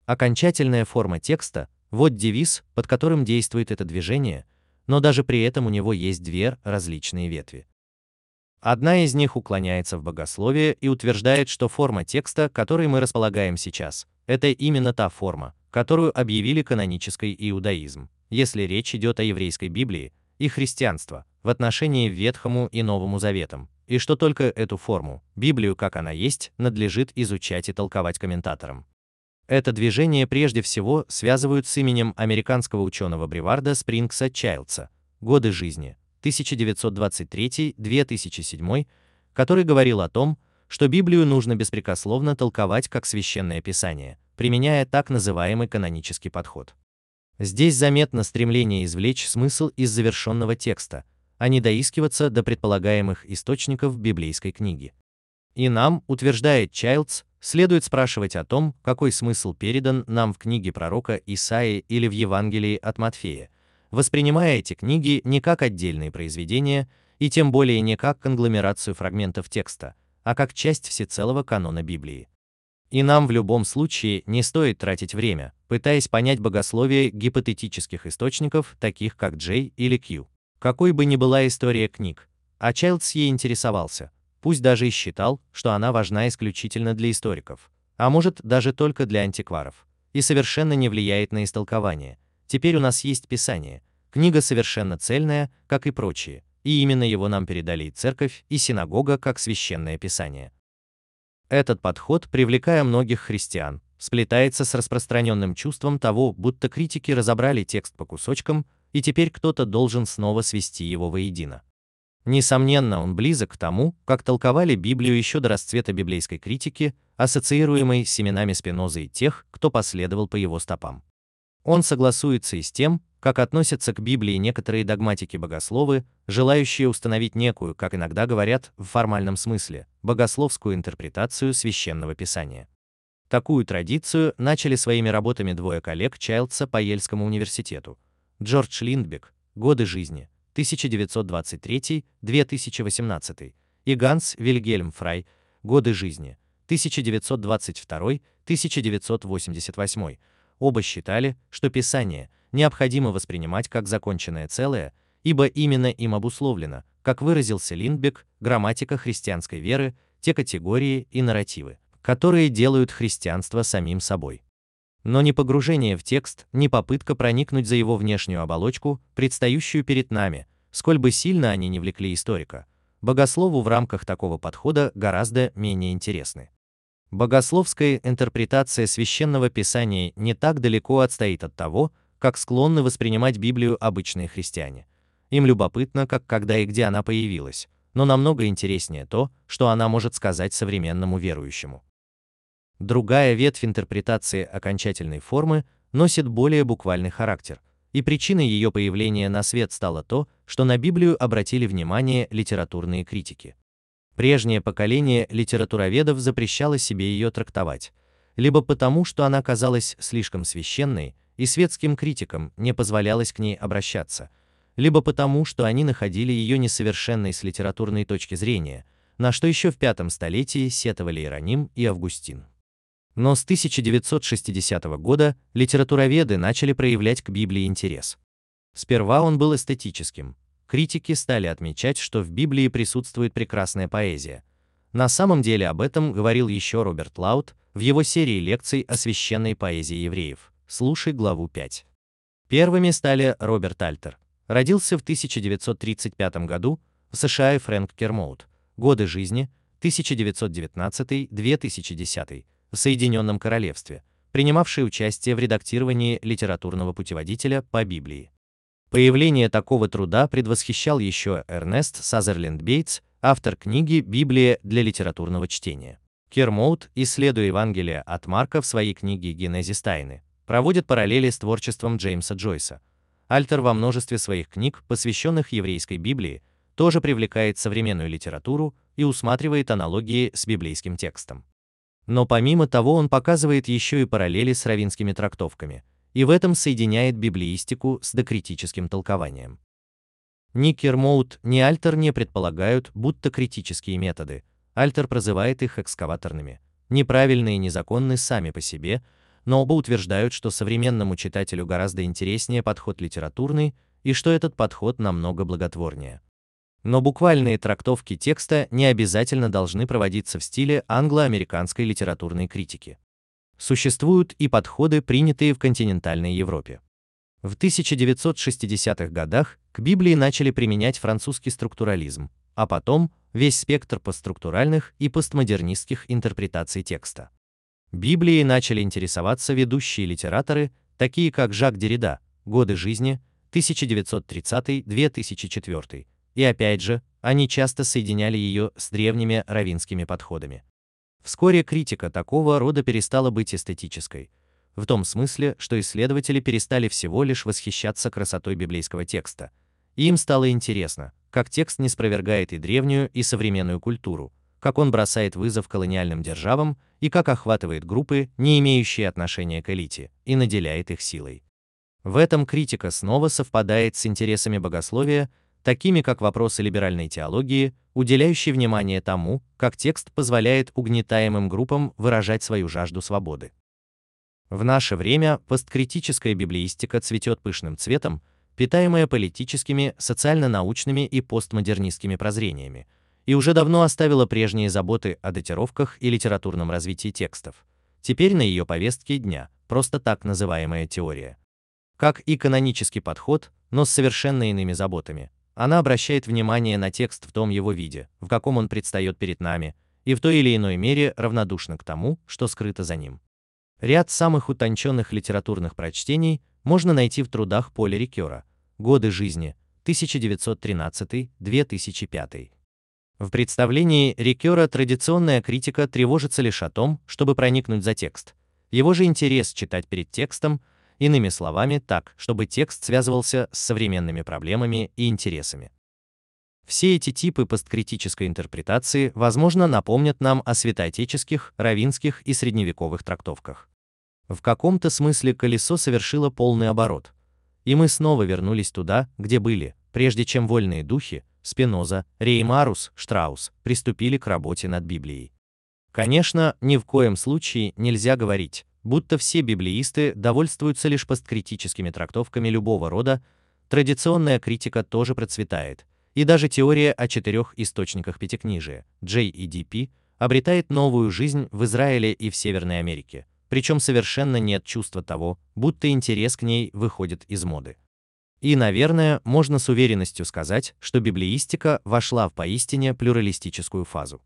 Окончательная форма текста – вот девиз, под которым действует это движение, но даже при этом у него есть две различные ветви. Одна из них уклоняется в богословие и утверждает, что форма текста, которой мы располагаем сейчас, это именно та форма, которую объявили канонической иудаизм, если речь идет о еврейской Библии, и христианство в отношении Ветхому и Новому Заветам, и что только эту форму, Библию как она есть, надлежит изучать и толковать комментаторам. Это движение прежде всего связывают с именем американского ученого Бреварда Спрингса Чайлдса, годы жизни 1923-2007, который говорил о том, что Библию нужно беспрекословно толковать как священное писание, применяя так называемый канонический подход. Здесь заметно стремление извлечь смысл из завершенного текста, а не доискиваться до предполагаемых источников библейской книги. И нам, утверждает Чайлдс, следует спрашивать о том, какой смысл передан нам в книге пророка Исаии или в Евангелии от Матфея, воспринимая эти книги не как отдельные произведения и тем более не как конгломерацию фрагментов текста, а как часть всецелого канона Библии. И нам в любом случае не стоит тратить время, пытаясь понять богословие гипотетических источников, таких как Джей или Кью. Какой бы ни была история книг, а Чайлдс ей интересовался, пусть даже и считал, что она важна исключительно для историков, а может даже только для антикваров, и совершенно не влияет на истолкование. Теперь у нас есть Писание, книга совершенно цельная, как и прочие, и именно его нам передали и церковь, и синагога как священное писание. Этот подход, привлекая многих христиан, сплетается с распространенным чувством того, будто критики разобрали текст по кусочкам, и теперь кто-то должен снова свести его воедино. Несомненно, он близок к тому, как толковали Библию еще до расцвета библейской критики, ассоциируемой с семенами Спинозы и тех, кто последовал по его стопам. Он согласуется и с тем, как относятся к Библии некоторые догматики-богословы, желающие установить некую, как иногда говорят, в формальном смысле, богословскую интерпретацию священного писания. Такую традицию начали своими работами двое коллег Чайлдса по Ельскому университету. Джордж Линдбек «Годы жизни» 1923-2018 и Ганс Вильгельм Фрай. «Годы жизни» 1922-1988 оба считали, что Писание необходимо воспринимать как законченное целое, ибо именно им обусловлено, как выразился Линдбек, грамматика христианской веры, те категории и нарративы, которые делают христианство самим собой. Но ни погружение в текст, ни попытка проникнуть за его внешнюю оболочку, предстающую перед нами, сколь бы сильно они не влекли историка, богослову в рамках такого подхода гораздо менее интересны. Богословская интерпретация священного писания не так далеко отстоит от того, как склонны воспринимать Библию обычные христиане. Им любопытно, как, когда и где она появилась, но намного интереснее то, что она может сказать современному верующему. Другая ветвь интерпретации окончательной формы носит более буквальный характер, и причиной ее появления на свет стало то, что на Библию обратили внимание литературные критики. Прежнее поколение литературоведов запрещало себе ее трактовать, либо потому, что она казалась слишком священной, и светским критикам не позволялось к ней обращаться, либо потому, что они находили ее несовершенной с литературной точки зрения, на что еще в пятом столетии сетовали Иероним и Августин. Но с 1960 года литературоведы начали проявлять к Библии интерес. Сперва он был эстетическим, критики стали отмечать, что в Библии присутствует прекрасная поэзия. На самом деле об этом говорил еще Роберт Лаут в его серии лекций о священной поэзии евреев. Слушай главу 5. Первыми стали Роберт Альтер. Родился в 1935 году в США и Фрэнк Кермоут. Годы жизни 1919-2010 в Соединенном Королевстве, принимавший участие в редактировании литературного путеводителя по Библии. Появление такого труда предвосхищал еще Эрнест Сазерленд Бейтс, автор книги «Библия для литературного чтения». Кермоут, исследуя Евангелие от Марка в своей книге «Генезис тайны», проводит параллели с творчеством Джеймса Джойса. Альтер во множестве своих книг, посвященных еврейской Библии, тоже привлекает современную литературу и усматривает аналогии с библейским текстом. Но помимо того он показывает еще и параллели с равинскими трактовками – и в этом соединяет библеистику с докритическим толкованием. Ни Кермоут, ни Альтер не предполагают, будто критические методы, Альтер прозывает их экскаваторными, неправильные и незаконны сами по себе, но оба утверждают, что современному читателю гораздо интереснее подход литературный и что этот подход намного благотворнее. Но буквальные трактовки текста не обязательно должны проводиться в стиле англо-американской литературной критики. Существуют и подходы, принятые в континентальной Европе. В 1960-х годах к Библии начали применять французский структурализм, а потом весь спектр постструктуральных и постмодернистских интерпретаций текста. Библией начали интересоваться ведущие литераторы, такие как Жак Деррида, «Годы жизни», 1930-2004, и опять же, они часто соединяли ее с древними равинскими подходами. Вскоре критика такого рода перестала быть эстетической, в том смысле, что исследователи перестали всего лишь восхищаться красотой библейского текста. И им стало интересно, как текст не спровергает и древнюю, и современную культуру, как он бросает вызов колониальным державам и как охватывает группы, не имеющие отношения к элите, и наделяет их силой. В этом критика снова совпадает с интересами богословия, такими как вопросы либеральной теологии, уделяющие внимание тому, как текст позволяет угнетаемым группам выражать свою жажду свободы. В наше время посткритическая библеистика цветет пышным цветом, питаемая политическими, социально-научными и постмодернистскими прозрениями, и уже давно оставила прежние заботы о датировках и литературном развитии текстов. Теперь на ее повестке дня просто так называемая теория. Как и канонический подход, но с совершенно иными заботами. Она обращает внимание на текст в том его виде, в каком он предстает перед нами, и в той или иной мере равнодушна к тому, что скрыто за ним. Ряд самых утонченных литературных прочтений можно найти в трудах Поля Рикера «Годы жизни» 1913-2005. В представлении Рикера традиционная критика тревожится лишь о том, чтобы проникнуть за текст. Его же интерес читать перед текстом – иными словами, так, чтобы текст связывался с современными проблемами и интересами. Все эти типы посткритической интерпретации, возможно, напомнят нам о святоотеческих, равинских и средневековых трактовках. В каком-то смысле колесо совершило полный оборот, и мы снова вернулись туда, где были, прежде чем вольные духи, Спиноза, Реймарус, Штраус, приступили к работе над Библией. Конечно, ни в коем случае нельзя говорить, будто все библеисты довольствуются лишь посткритическими трактовками любого рода, традиционная критика тоже процветает, и даже теория о четырех источниках Пятикнижия, JEDP, обретает новую жизнь в Израиле и в Северной Америке, причем совершенно нет чувства того, будто интерес к ней выходит из моды. И, наверное, можно с уверенностью сказать, что библеистика вошла в поистине плюралистическую фазу.